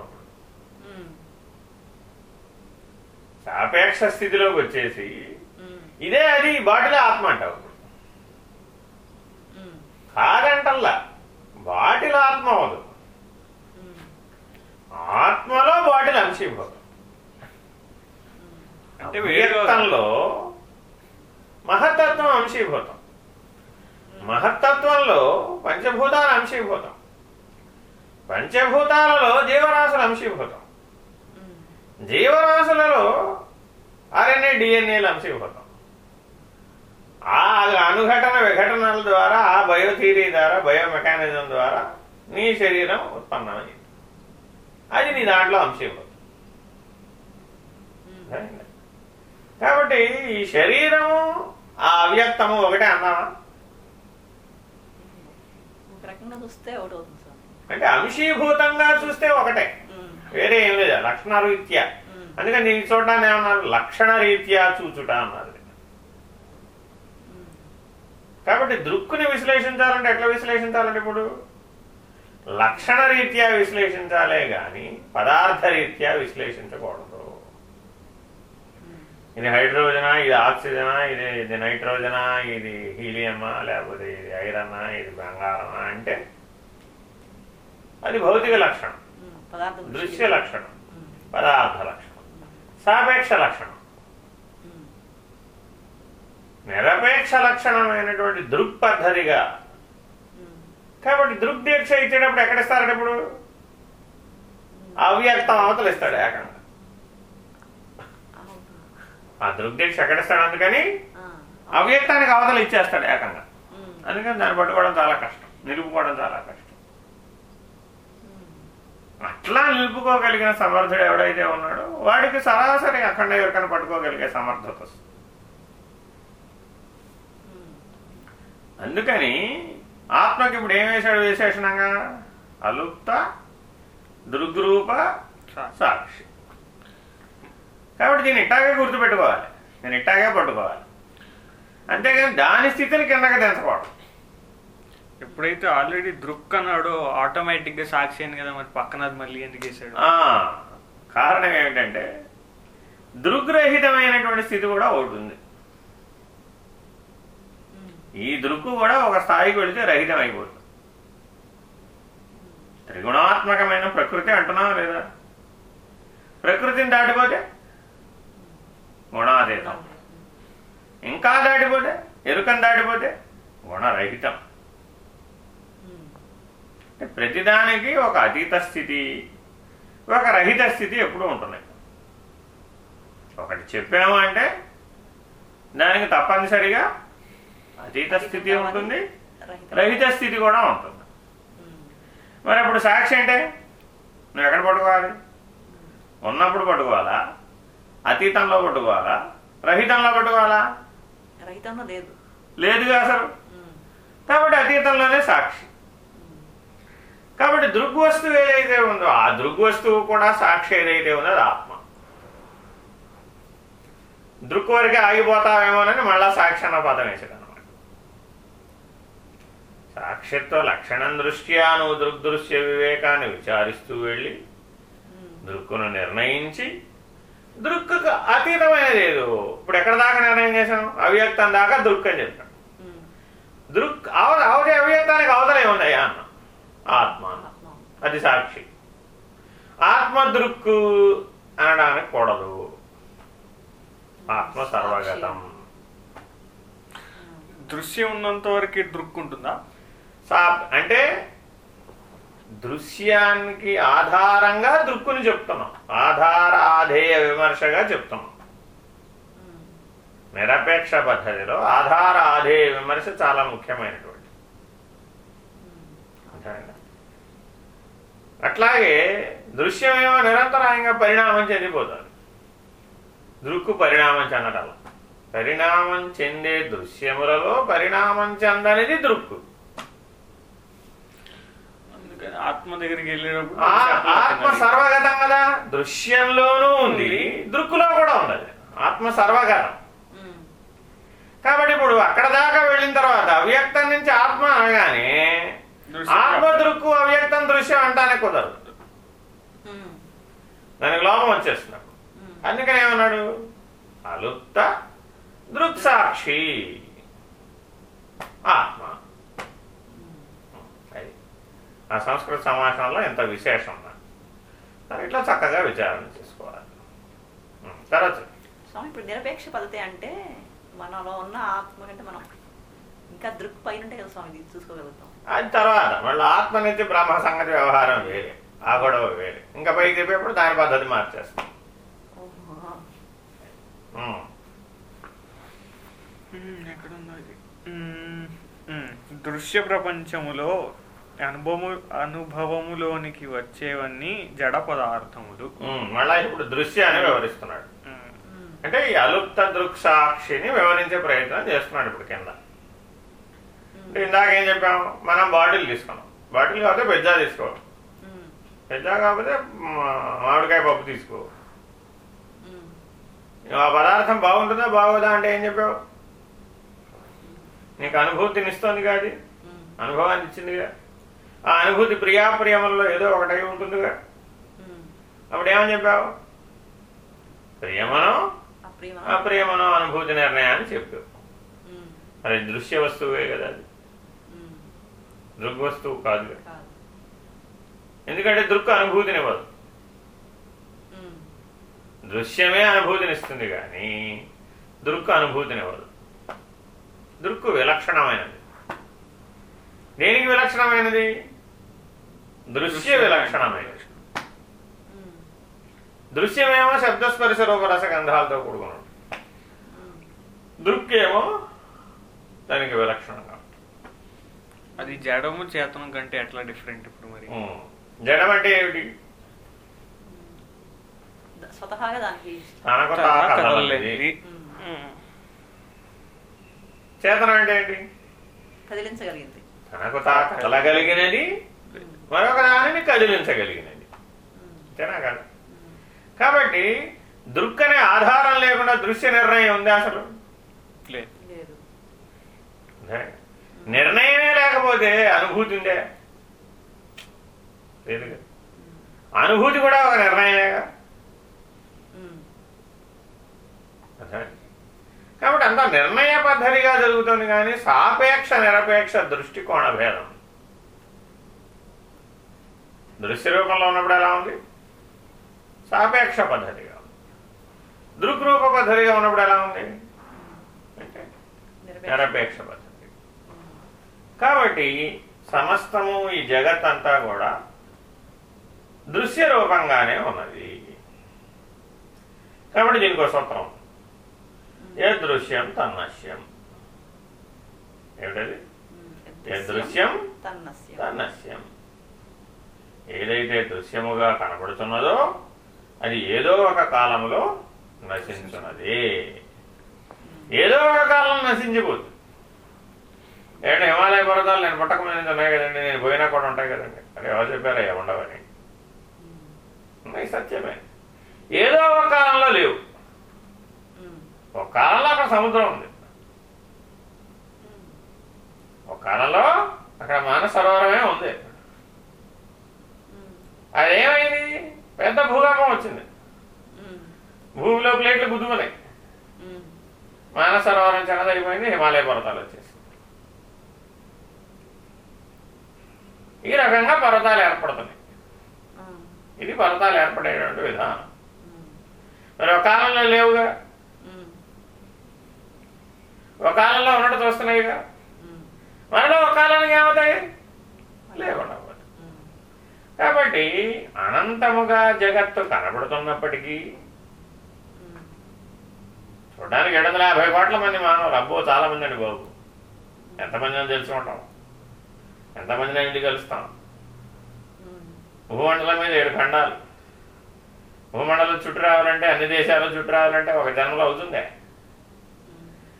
సాపేక్ష స్థితిలోకి వచ్చేసి. ఇదే అది బాటిలే ఆత్మ అంటావు. కాదంటల్లా. బాటిల్ ఆత్మ అవదు. ఆత్మలో బాటిల్ అంశీభూతం అంటే వ్యక్తంలో మహత్తత్వం అంశీభూతం మహత్తత్వంలో పంచభూతాలు అంశీభూతం పంచభూతాలలో జీవరాశులు అంశీభూతం. జీవరాశులలో ఆర్ఎన్ఏ డిఎన్ఏలు అంశీభూతం ఆ అనుఘటన విఘటనల ద్వారా ఆ బయోథీరీ ద్వారా బయోమెకానిజం ద్వారా నీ శరీరం ఉత్పన్నమైంది అది నీ దాంట్లో అంశీభూతం. కాబట్టి ఈ శరీరము ఆ అవ్యక్తము ఒకటే సార్. అంటే అంశీభూతంగా చూస్తే ఒకటే. వేరే ఏం లేదు? లక్షణ రీత్యా. ఉమ్. అందుకని దీనికి చూడడానికి ఏమన్నారు? లక్షణ రీత్యా చూచుట అన్నారు. కాబట్టి దృక్కుని విశ్లేషించాలంటే ఎట్లా విశ్లేషించాలంటే ఇప్పుడు? లక్షణ రీత్యా విశ్లేషించాలే గాని పదార్థ రీత్యా విశ్లేషించకూడదు. ఇది హైడ్రోజనా ఇది ఆక్సిజనా ఇది ఇది నైట్రోజనా ఇది హీలియమా లేకపోతే ఇది ఐరన్నా ఇది బంగారమా అంటే అది భౌతిక లక్షణం. దృశ్య లక్షణం. పదార్థ లక్షణం సాపేక్ష లక్షణం. నిరపేక్ష లక్షణమైనటువంటి దృక్పద్ధతిగా కాబట్టి దృగ్దీక్ష ఇచ్చేటప్పుడు ఎక్కడ ఇస్తారట ఇప్పుడు? అవ్యక్తం అవతలు ఇస్తాడు ఏకంగా. ఆ దృగ్దీక్ష ఎక్కడ ఇస్తాడు అందుకని? అవ్యక్తానికి అవతలు ఇచ్చేస్తాడు ఏకంగా. అందుకని దాన్ని పట్టుకోవడం చాలా కష్టం నిలుపుకోవడం చాలా కష్టం. అట్లా నిలుపుకోగలిగిన సమర్థుడు ఎవడైతే ఉన్నాడో వాడికి సరాసరి అఖండ ఎవరికైనా పట్టుకోగలిగే సమర్థత వస్తుంది. అందుకని ఆత్మకి ఇప్పుడు ఏం వేశాడు విశేషణంగా? అలుప్త దృగ్రూప సాక్షి. కాబట్టి దీన్ని ఇట్టాగే గుర్తుపెట్టుకోవాలి. నేను ఇట్టాగే పట్టుకోవాలి. అంతేగాని దాని స్థితిని కిందకి దించకూడదు. ఎప్పుడైతే ఆల్రెడీ దృక్ అన్నాడో ఆటోమేటిక్గా సాక్షి అని కదా మరి పక్కన మళ్ళీ ఎందుకు వేసాడు కారణం ఏమిటంటే దృగ్రహితమైనటువంటి స్థితి కూడా ఒకటి ఉంది. ఈ దృక్కు కూడా ఒక స్థాయికి వెళితే రహితం అయిపోతుంది త్రిగుణాత్మకమైన ప్రకృతి అంటున్నావా లేదా? ప్రకృతిని దాటిపోతే గుణాతీతం. ఇంకా దాటిపోతే ఎరుకని దాటిపోతే గుణరహితం. ప్రతిదానికి ఒక అతీత స్థితి ఒక రహిత స్థితి ఎప్పుడూ ఉంటున్నాయి ఒకటి చెప్పాము అంటే దానికి తప్పనిసరిగా అతీత స్థితి ఉంటుంది రహిత. స్థితి కూడా ఉంటుంది. మరి అప్పుడు సాక్షి అంటే నువ్వు ఎక్కడ పట్టుకోవాలి? ఉన్నప్పుడు పట్టుకోవాలా? అతీతంలో పట్టుకోవాలా? రహితంలో పట్టుకోవాలా? రహితంలో లేదు. లేదుగా అసలు. కాబట్టి అతీతంలోనే సాక్షి. కాబట్టి దృగ్వస్తువు ఏదైతే ఉందో ఆ దృగ్వస్తువు కూడా సాక్షి ఏదైతే ఉందో అది ఆత్మ. దృక్ వరకే ఆగిపోతావేమోనని మళ్ళా సాక్షి అన్న పదం వేసాడు అనమాట సాక్షిత్వ లక్షణం దృష్ట్యా నువ్వు దృగ్దృశ్య వివేకాన్ని విచారిస్తూ వెళ్ళి దృక్కును నిర్ణయించి దృక్కుకు అతీతమైనది ఏదో. ఇప్పుడు ఎక్కడ దాకా నిర్ణయం చేశాం అవ్యక్తం దాకా దృక్ అని చెప్పాం ఉమ్, దృక్ అవ అవధి అవ్యక్తానికి అవతలే ఉందయ్యా అన్న ఆత్మ ఆత్మ. అది సాక్షి ఆత్మ దృక్కు అనడానికి కూడదు? ఆత్మ సర్వగతం. దృశ్యం ఉన్నంత వరకు దృక్ ఉంటుందా సా అంటే దృశ్యానికి ఆధారంగా దృక్కుని చెప్తున్నాం. ఆధార ఆధేయ విమర్శగా చెప్తున్నాం. నిరపేక్ష పద్ధతిలో ఆధార ఆధేయ విమర్శ చాలా ముఖ్యమైనటువంటి? అట్లాగే దృశ్యమేమో నిరంతరాయంగా పరిణామం చెందిపోతుంది దృక్కు పరిణామం చెందడం పరిణామం చెందే దృశ్యములలో పరిణామం చెందనిది దృక్కు. ఆత్మ దగ్గరికి వెళ్ళేటప్పుడు ఆ ఆత్మ సర్వగతం కదా? దృశ్యంలోనూ ఉంది. దృక్కులో కూడా ఉంది అది. ఆత్మ సర్వగతం. కాబట్టి ఇప్పుడు అక్కడ దాకా వెళ్ళిన తర్వాత అవ్యక్తం నుంచి ఆత్మ అనగానే ఆత్మ దృక్కు అవ్యక్తం దృశ్యం అంటానే కుదరదు. దానికి లోపం వచ్చేస్తున్నాడు ఉమ్, అందుకని ఏమన్నాడు? అలుప్త దృక్సాక్షి. ఆత్మ. అది. ఆ సంస్కృత సమాచారంలో ఎంత విశేషం. దాన్ని ఇట్లా చక్కగా విచారణ చేసుకోవాలి. తర్వాత స్వామి ఇప్పుడు నిరపేక్ష పద్ధతి అంటే మనలో ఉన్న ఆత్మ కంటే మనం ఇంకా దృక్ పైన ఉంటే కదా స్వామి చూసుకోగలుగుతాం. అది తర్వాత. మళ్ళీ ఆత్మ నుంచి బ్రహ్మ సంగతి వ్యవహారం వేరే. ఆ గొడవ వేరే. ఇంకా పైకి చెప్పేప్పుడు దాని పద్ధతి మార్చేస్తాం. దృశ్య ప్రపంచములో అనుభవము అనుభవములోనికి వచ్చేవన్నీ జడ పదార్థములు. మళ్ళా ఇప్పుడు దృశ్యాన్ని వివరిస్తున్నాడు. అంటే ఈ అలుప్త దృక్సాక్షిని వివరించే ప్రయత్నం చేస్తున్నాడు ఇప్పుడు కింద. ఇందాక ఏం చెప్పాము? మనం బాటిల్ తీసుకున్నాం. బాటిల్ కాకపోతే పెజ్జా తీసుకో పెజ్జా కాకపోతే మామిడికాయ పప్పు తీసుకో. ఆ పదార్థం బాగుంటుందా బాగోదా అంటే ఏం చెప్పావు? నీకు అనుభూతిని ఇస్తుంది కాదు అనుభవాన్ని ఇచ్చిందిగా? ఆ అనుభూతి ప్రియాప్రియములలో ఏదో ఒకటై ఉంటుందిగా? అప్పుడు ఏమని చెప్పావు? ప్రియమనం అప్రియమా అప్రియమనో అనుభూతి నిర్ణయాన్ని చెప్పావు. అది దృశ్య వస్తువే కదా అది. దృగ్వస్తువు కాదు కదా. ఎందుకంటే దృక్ అనుభూతినివ్వదు దృశ్యమే అనుభూతినిస్తుంది కానీ దృక్ అనుభూతినివ్వదు దృక్కు విలక్షణమైనది. దేనికి విలక్షణమైనది? దృశ్య విలక్షణమైనది. దృశ్యమేమో శబ్దస్పర్శ రూపరస గంధాలతో కూడుకుని. దృక్కేమో దానికి విలక్షణంగా ఉంటుంది. అది జడము చేతనం కంటే ఎట్లా డిఫరెంట్ ఇప్పుడు మరి. జడం అంటే ఏమిటి? స్వతహాగా దానికి తనకు. చేతనం అంటే ఏంటి? కదిలించగలిగింది. తనకు తా కదలగలిగినది మరొక దానిని కదిలించగలిగినది. అంతేనా కాదు? కాబట్టి దృక్ అనే ఆధారం లేకుండా దృశ్య నిర్ణయం ఉంది అసలు. లేదు. లేదు. ఉందే? నిర్ణయమే లేకపోతే అనుభూతి ఉందే. లేదు. అనుభూతి కూడా ఒక నిర్ణయమేగా. కాబట్టి అంత నిర్ణయ పద్ధతిగా జరుగుతుంది కానీ సాపేక్ష నిరపేక్ష దృష్టికోణ భేదం. దృశ్య రూపంలో ఉన్నప్పుడు ఎలా ఉంది? సాపేక్ష పద్ధతిగా ఉంది. దృక్రూప పద్ధతిగా ఉన్నప్పుడు ఎలా ఉంది? అంటే. నిరపేక్ష. పద్ధతి. కాబట్టి సమస్తము ఈ జగత్ అంతా కూడా దృశ్య రూపంగానే ఉన్నది. కాబట్టి దీనికి సూత్రం ఉంది. యదృశ్యం తన్నశ్యం. ఏమిటది? యదృశ్యం తన్నస్యం తన్నశ్యం. ఏదైతే దృశ్యముగా కనబడుతున్నదో అది ఏదో ఒక కాలంలో నశించున్నది. ఏదో ఒక కాలం నశించిపోతుంది. ఏంటంటే హిమాలయ పర్వతాలు నేను పుట్టక మీద నుంచి ఉన్నాయి కదండి నేను పోయినా కూడా ఉంటాయి కదండి. అని ఎవరు చెప్పారా ఏముండవని ఉన్నాయి సత్యమే. ఏదో ఒక కాలంలో లేవు. ఒక కాలంలో అక్కడ సముద్రం ఉంది. ఒక కాలంలో అక్కడ మానస సరోవరమే ఉంది. అదేమైంది? పెద్ద భూకంపం వచ్చింది. భూమిలో ప్లేట్లు గుద్దుకున్నాయి. ఉమ్, మానస సరోవరం చిన్నదైపోయింది హిమాలయ పర్వతాలు వచ్చేసి ఈ రకంగా పర్వతాలు ఏర్పడుతున్నాయి. ఇది పర్వతాలు ఏర్పడేటువంటి విధానం. మరి ఒక కాలంలో లేవుగా? ఒక కాలంలో ఉన్నట్టు చూస్తున్నాయిగా? ఉమ్, మరలో ఒక కాలానికి ఏమవుతాయి? లేకుండా పోతాయి. కాబట్టి అనంతముగా జగత్తు కనబడుతున్నప్పటికీ చూడడానికి ఏడు వందల యాభై కోట్ల మంది మానవులు. అబ్బో చాలామంది అండి బాబు. ఎంతమంది తెలుసుకుంటాం. ఎంతమందిని ఇంటికి కలుస్తాం. భూమండలం మీద ఏడు ఖండాలు. భూమండలం చుట్టూ రావాలంటే అన్ని దేశాలు చుట్టూ రావాలంటే ఒక జన్మలో అవుతుందే.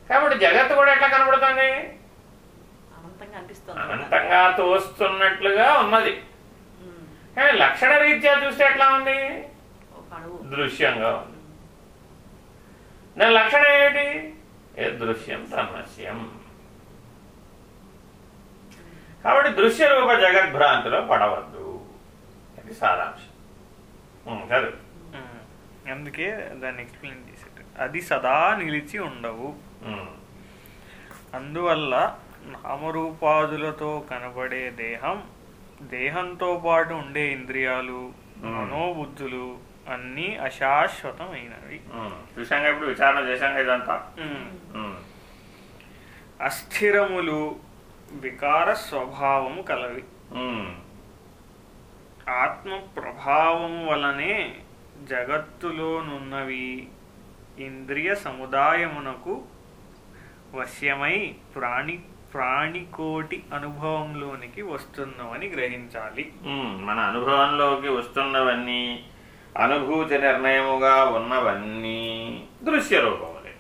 కాబట్టి జగత్తు కూడా ఎట్లా కనబడుతుంది? అనంతంగా తోస్తున్నట్లుగా ఉన్నది. కానీ లక్షణ రీత్యా చూస్తే ఎట్లా ఉంది? దృశ్యంగా ఉంది. దాని లక్షణం ఏమిటి? ఏ దృశ్యం తన్నస్యం కాబట్టి దృశ్య రూప జగద్భ్రాంతిలో పడవద్దు. సారాంశం. చదువు. అందుకే దాన్ని ఎక్స్ప్లెయిన్ చేసేట అది సదా నిలిచి ఉండవు. అందువల్ల నామరూపాదులతో కనబడే దేహం దేహంతో పాటు ఉండే ఇంద్రియాలు. మనోబుద్ధులు అన్నీ అశాశ్వతమైనవి. చూశాంగా ఇప్పుడు విచారణ ఇదంతా. అస్థిరములు వికార స్వభావము కలవి. ఆత్మ ప్రభావం వలనే జగత్తులోనున్నవి ఇంద్రియ సముదాయమునకు వశ్యమై ప్రాణి ప్రాణికోటి అనుభవంలోనికి వస్తున్నవని గ్రహించాలి. మన అనుభవంలోకి వస్తున్నవన్నీ అనుభూతి నిర్ణయముగా ఉన్నవన్నీ దృశ్య రూపములే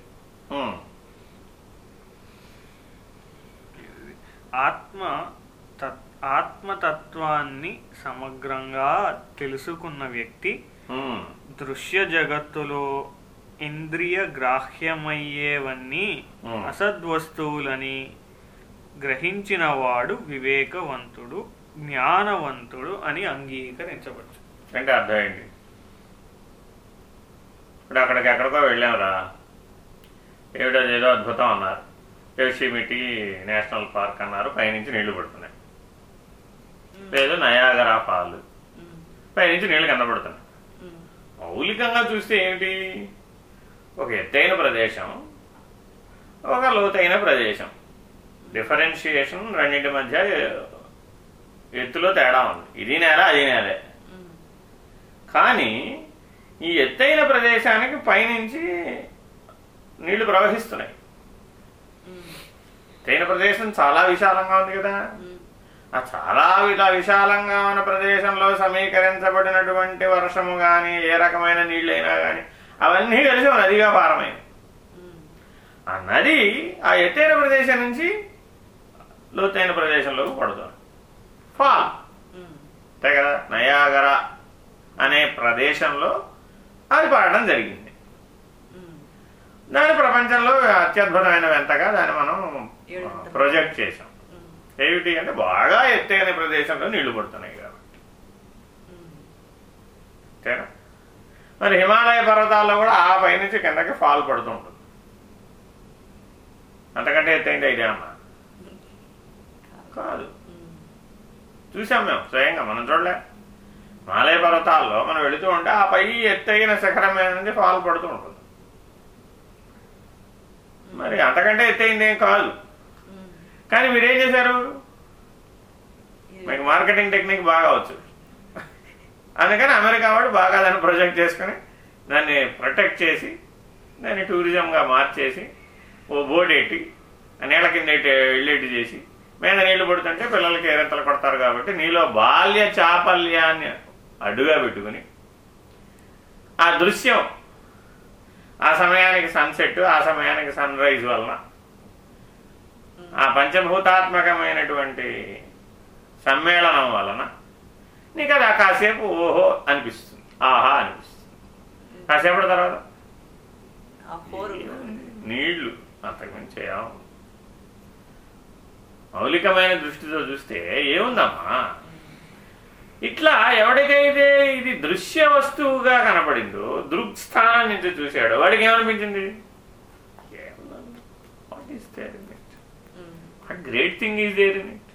ఆత్మ ఆత్మతత్వాన్ని సమగ్రంగా తెలుసుకున్న వ్యక్తి దృశ్య జగత్తులో ఇంద్రియ గ్రాహ్యమయ్యేవన్నీ. అసద్వస్తువులని గ్రహించిన వాడు వివేకవంతుడు జ్ఞానవంతుడు అని అంగీకరించవచ్చు. అంటే అర్థం ఏంటి ఇప్పుడు అక్కడికి ఎక్కడికో వెళ్ళాంరా. ఏమిటో ఏదో అద్భుతం అన్నారు. యోషిమిటి నేషనల్ పార్క్ అన్నారు. పైనుంచి నీళ్ళు పడుతున్నాయి. లేదు నయాగరా ఫాల్ ఉమ్, పైనుంచి నీళ్ళు కనబడుతున్నాయి మౌలికంగా చూస్తే ఏమిటి? ఒక ఎత్తైన ప్రదేశం ఒక లోతైన ప్రదేశం. డిఫరెన్షియేషన్ రెండింటి మధ్య ఎత్తులో తేడా ఉంది. ఇది నేల అది నేలే. కానీ ఈ ఎత్తైన ప్రదేశానికి పైనుంచి నీళ్ళు ప్రవహిస్తున్నాయి. ఎత్తైన ప్రదేశం చాలా విశాలంగా ఉంది కదా. చాలా ఇలా విశాలంగా ఉన్న ప్రదేశంలో సమీకరించబడినటువంటి వర్షము కానీ ఏ రకమైన నీళ్ళైనా కానీ అవన్నీ కలిసి నదిగా పారమైంది. ఆ నది ఆ ఎత్తైన ప్రదేశం నుంచి లోతైన ప్రదేశంలోకి పడుతుంది. ఫాల్. ఉమ్, అంతే కదా నయాగర అనే ప్రదేశంలో అది పడడం జరిగింది. దాని ప్రపంచంలో అత్యద్భుతమైన వింతగా దాన్ని మనం ప్రొజెక్ట్ చేసాం ఏమిటి అంటే బాగా ఎత్తైన ప్రదేశంలో నీళ్ళు పడుతున్నాయి కాబట్టి. అంతేనా మరి హిమాలయ పర్వతాల్లో కూడా ఆ పైనుంచి కిందకి ఫాల్ పడుతూ ఉంటుంది. అంతకంటే ఎత్తైంది అయితే అమ్మా. కాదు. చూసాం మేము స్వయంగా మనం చూడలే. హిమాలయ పర్వతాల్లో మనం వెళుతూ ఉంటే ఆ పై ఎత్తైన శిఖరం మీద నుంచి ఫాల్ పడుతూ ఉంటుంది. మరి అంతకంటే ఎత్తైంది ఏం కాదు. కానీ మీరేం చేశారు? మీకు మార్కెటింగ్ టెక్నిక్ బాగా వచ్చు. అందుకని అమెరికా వాడు బాగా దాన్ని ప్రొజెక్ట్ చేసుకుని దాన్ని ప్రొటెక్ట్ చేసి దాన్ని టూరిజంగా మార్చేసి ఓ బోర్డు ఎట్టి ఆ నీళ్ళ కింద ఎట్టి- చేసి మీద నీళ్ళు పడుతుంటే పిల్లలకి ఏరెంతలు కొడతారు కాబట్టి నీలో బాల్య చాపల్యాన్ని అడ్డుగా పెట్టుకుని ఆ దృశ్యం ఆ సమయానికి సన్సెట్ ఆ సమయానికి సన్ రైజ్ వలన ఆ పంచభూతాత్మకమైనటువంటి సమ్మేళనం వలన నీకు అది కాసేపు ఓహో అనిపిస్తుంది ఆహా అనిపిస్తుంది. కాసేపటి తర్వాత? నీళ్ళు అంతకుమించి మౌలికమైన దృష్టితో చూస్తే ఏముందమ్మా? ఇట్లా ఎవరికైతే ఇది దృశ్య వస్తువుగా కనపడిందో దృక్స్థానం నుంచి చూశాడో వాడికి ఏమనిపించింది? What is there what great thing is there in it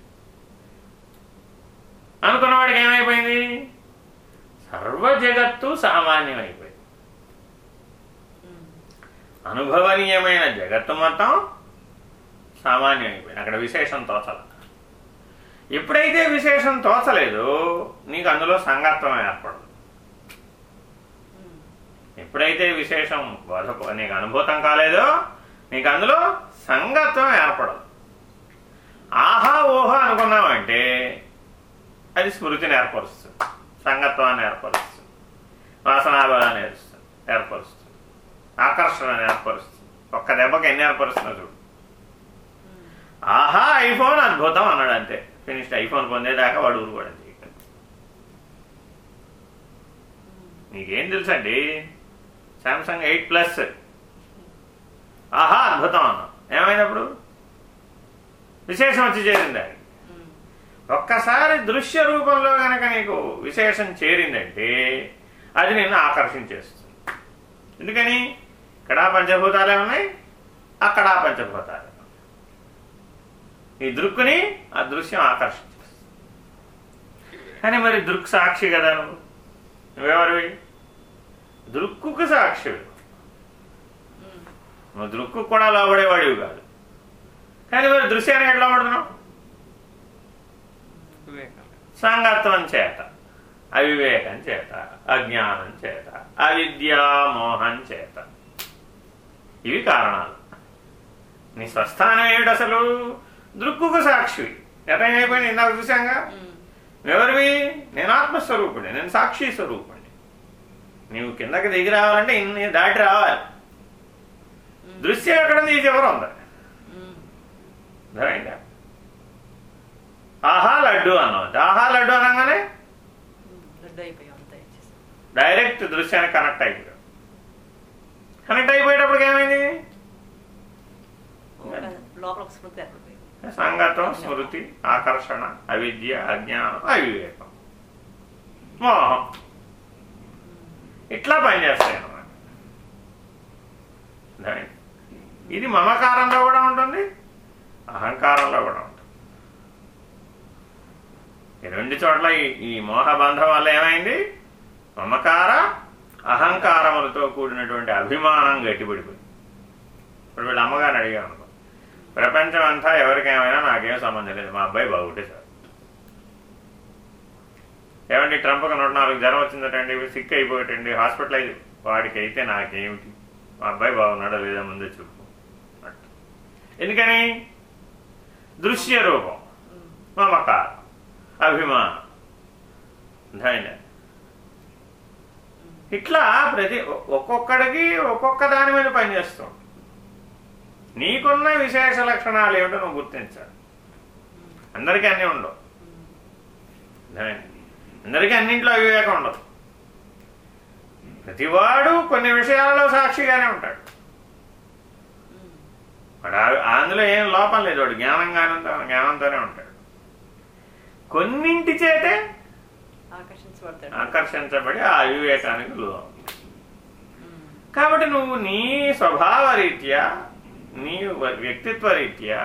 అనుకున్న వాడికి ఏమైపోయింది? సర్వ జగత్తు సామాన్యమైపోయింది. అనుభవనీయమైన జగత్తు మొత్తం సామాన్యం అక్కడ విశేషం తోచల. ఎప్పుడైతే విశేషం తోచలేదో నీకు అందులో సంగత్వం ఏర్పడదు. ఎప్పుడైతే విశేషం బోధ నీకు అనుభూతం కాలేదో నీకు అందులో సంగత్వం ఏర్పడదు. ఆహా ఓహా అనుకున్నామంటే అది స్మృతిని ఏర్పరుస్తుంది. సంగత్వాన్ని ఏర్పరుస్తుంది. వాసనాబలాన్ని ఏరుస్తుంది ఏర్పరుస్తుంది. ఆకర్షణను ఏర్పరుస్తుంది. ఒక్క దెబ్బకి ఎన్ని ఏర్పరుస్తున్నా చూడు. ఆహా ఐఫోన్ అద్భుతం అన్నాడు అంతే. ఫినిష్డ్ ఐఫోన్ పొందేదాకా వాడు ఊరుకోవడం చేయకండి నీకేం తెలుసండి? Samsung eight plus. ఆహా అద్భుతం అన్నాం ఏమైనప్పుడు విశేషం వచ్చి చేరింది అది ఉమ్, ఒక్కసారి దృశ్య రూపంలో గనక నీకు విశేషం చేరిందంటే అది నిన్ను ఆకర్షించేస్తుంది. ఎందుకని? ఇక్కడ పంచభూతాలే ఉన్నాయి అక్కడ పంచభూతాలే. ఈ దృక్కుని ఆ దృశ్యం ఆకర్షించేస్తుంది. కానీ మరి దృక్ సాక్షి కదా నువ్వు? నువ్వెవరివి? దృక్కుకు సాక్షివి ఉమ్, నువ్వు దృక్కు కూడా లోబడేవాడివి కాదు. కానీ మరి దృశ్యానికి ఎట్లా పడుతున్నావు వివేకం సంగత్వం చేత అవివేకం చేత అజ్ఞానం చేత అవిద్యామోహం చేత. ఇవి కారణాలు. నీ స్వస్థానం ఏమిటి అసలు? దృక్కుకు సాక్షివి ఎటైపోయింది ఇందాక చూశాంగా? ఎవరివి? నేను ఆత్మస్వరూపుడి నేను సాక్షి స్వరూపుణ్ణి నీవు కిందకి దిగి రావాలంటే ఇన్ని దాటి రావాలి. దృశ్యం ఎక్కడ ఉంది ఈ చివర ఉంది అర్థమైందా ఆహా లడ్డు అన్నావు. ఆహా లడ్డు అనగానే? డైరెక్ట్ దృశ్యానికి కనెక్ట్ అయిపోయాడు కనెక్ట్ అయిపోయేటప్పటికి ఏమైంది? సంగతం స్మృతి ఆకర్షణ అవిద్య అజ్ఞానం అవివేకం. మోహం. ఇట్లా పనిచేస్తాయి అన్నమాట? ఇది మమకారంలో కూడా ఉంటుంది. అహంకారంలో కూడా ఉంటుంది ఈ రెండు చోట్ల ఈ ఈ మోహబంధం వల్ల ఏమైంది? మమకార అహంకారములతో కూడినటువంటి అభిమానం గట్టిపడిపోయింది. ఇప్పుడు వీళ్ళ అమ్మగారిని అడిగాను అనుకో ప్రపంచం అంతా ఎవరికేమైనా నాకేం సంబంధం లేదు మా అబ్బాయి బాగుంటే సార్ ఏమండి ట్రంప్కి నూట నాలుగు జ్వరం వచ్చిందటండి సిక్ అయిపోయాటండి హాస్పిటలైజ్ వాడికి అయితే నాకేమిటి? మా అబ్బాయి బాగున్నాడో లేదా ముందే చెప్పు ఎందుకని? దృశ్య రూపం మమకారం అభిమానం అర్థమైందా? ఇట్లా ప్రతి ఒక్కొక్కడికి ఒక్కొక్క దాని మీద పనిచేస్తాం నీకున్న విశేష లక్షణాలు ఏమిటో నువ్వు గుర్తించాలి అందరికీ అన్నీ ఉండవు అందరికీ అన్నింట్లో అవివేకం ఉండదు ప్రతివాడు కొన్ని విషయాలలో సాక్షిగానే ఉంటాడు వాడు ఆ- అందులో ఏం లోపం లేదు వాడు. జ్ఞానంగానే జ్ఞానంతోనే ఉంటాడు. కొన్నింటి చేతే ఆకర్షించబడి ఆ అవివేకానికి కాబట్టి నువ్వు నీ స్వభావ రీత్యా నీ వ్యక్తిత్వ రీత్యా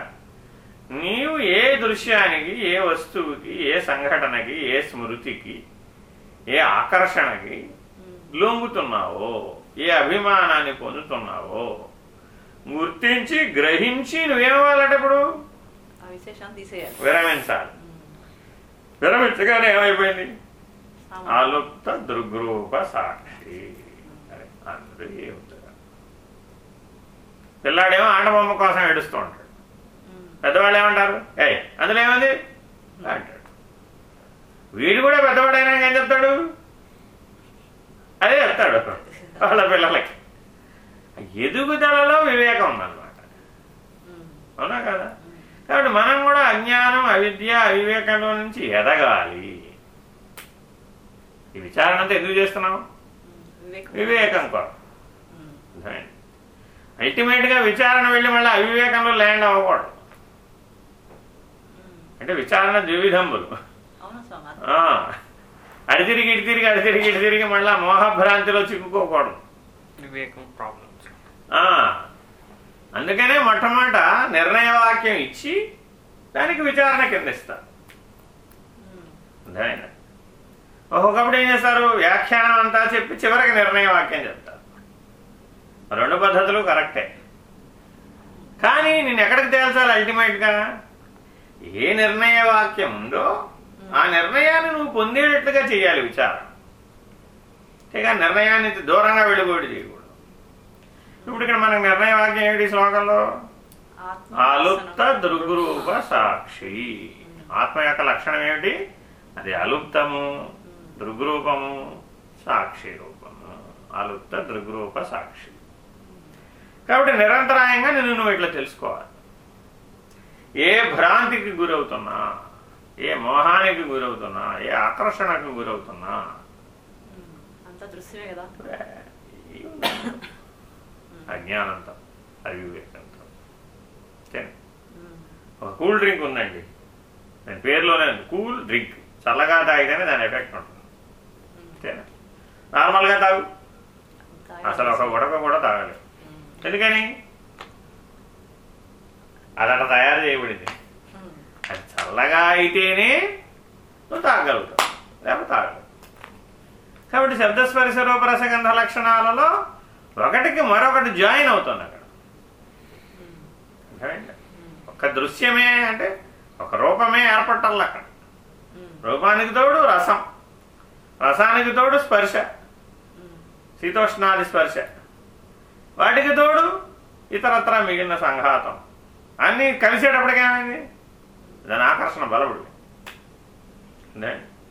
నీవు ఏ దృశ్యానికి ఏ వస్తువుకి ఏ సంఘటనకి ఏ స్మృతికి ఏ ఆకర్షణకి లొంగుతున్నావో ఏ అభిమానాన్ని పొందుతున్నావో గుర్తించి గ్రహించి నువ్వేమవ్వాలంటే ఇప్పుడు? విరమించాలి. విరమించగానే ఏమైపోయింది. ఆలుప్త దృగ్రూప సాక్షి. అందరూ ఏముంటారు పిల్లాడేమో ఆటబొమ్మ కోసం ఏడుస్తూ ఉంటాడు. పెద్దవాళ్ళు ఏమంటారు? ఏయ్ అందులో ఏముంది? అంటాడు. వీడు కూడా పెద్దవాడైనా ఏం చెప్తాడు? అదే చెప్తాడు. వాళ్ళ పిల్లలకి. ఎదుగుదలలో వివేకం ఉందన్నమాట. అవునా కదా? కాబట్టి మనం కూడా అజ్ఞానం అవిద్య అవివేకంలో నుంచి ఎదగాలి. ఈ విచారణ అంతా ఎందుకు చేస్తున్నాం. వివేకం. కొరకు ఉమ్. అల్టిమేట్గా విచారణ వెళ్ళి మళ్ళీ అవివేకంలో ల్యాండ్ అవ్వకూడదు. అంటే విచారణ ద్విధంబులు అవునా స్వామి. ఆ, అడి తిరిగి ఇటు తిరిగి అడి తిరిగి ఇటు తిరిగి మళ్ళా మోహభ్రాంతిలో చిక్కుకోకూడదు. వివేకం ప్రాబ్లమ్స్ ఆ, అందుకనే మొట్టమొదట నిర్ణయ వాక్యం ఇచ్చి దానికి విచారణ కింద ఇస్తారు ఒక్కొక్కప్పుడు ఏం చేస్తారు? వ్యాఖ్యానం అంతా చెప్పి చివరికి నిర్ణయ వాక్యం చెప్తారు. రెండు పద్ధతులు కరెక్టే. కానీ నేను ఎక్కడికి తేల్చాలి అల్టిమేట్గా ఏ నిర్ణయ వాక్యం ఉందో ఆ నిర్ణయాన్ని నువ్వు పొందేటట్లుగా చేయాలి విచారం అంతేగా నిర్ణయాన్ని దూరంగా వెళ్ళిపోయి చేయకూడదు. ఇప్పుడు ఇక్కడ మనకు నిర్ణయ వాక్యం ఏమిటి శ్లోకంలో? అలుప్త దృగ్రూప సాక్షి. ఆత్మ యొక్క లక్షణం ఏమిటి? అది అలుప్తము దృగ్రూపము సాక్షి రూపము. అలుప్త దృగ్రూప సాక్షి. కాబట్టి నిరంతరాయంగా నిన్ను నువ్వు ఇట్లా తెలుసుకోవాలి. ఏ భ్రాంతికి గురవుతున్నా ఏ మోహానికి గురవుతున్నా ఏ ఆకర్షణకు గురవుతున్నా. అంతా దృశ్యమే కదా? అజ్ఞానంతో అవివేకంతో? ఉమ్. ఒక కూల్ డ్రింక్ ఉందండి. దాని పేరులోనే ఉంది. Cool drink. చల్లగా తాగితేనే దాని ఎఫెక్ట్ ఉంటుంది. అంతేనా? నార్మల్గా తాగు. అసలు ఒక ఉడక కూడా తాగలేదు. ఎందుకని? అది అట్లా తయారు చేయబడింది. అది చల్లగా అయితేనే నువ్వు తాగలుగుతావు లేకపోతే తాగలేవు. కాబట్టి శబ్దస్పర్శ రూపరసగంధ లక్షణాలలో ఒకటికి మరొకటి జాయిన్ అవుతుంది అక్కడ? ఒక దృశ్యమే అంటే ఒక రూపమే ఏర్పట్టాలి అక్కడ. రూపానికి తోడు రసం రసానికి తోడు స్పర్శ. శీతోష్ణాది స్పర్శ వాటికి తోడు ఇతరత్ర మిగిలిన సంఘాతం అన్నీ కలిసేటప్పటికేమైంది దాని ఆకర్షణ బలపడి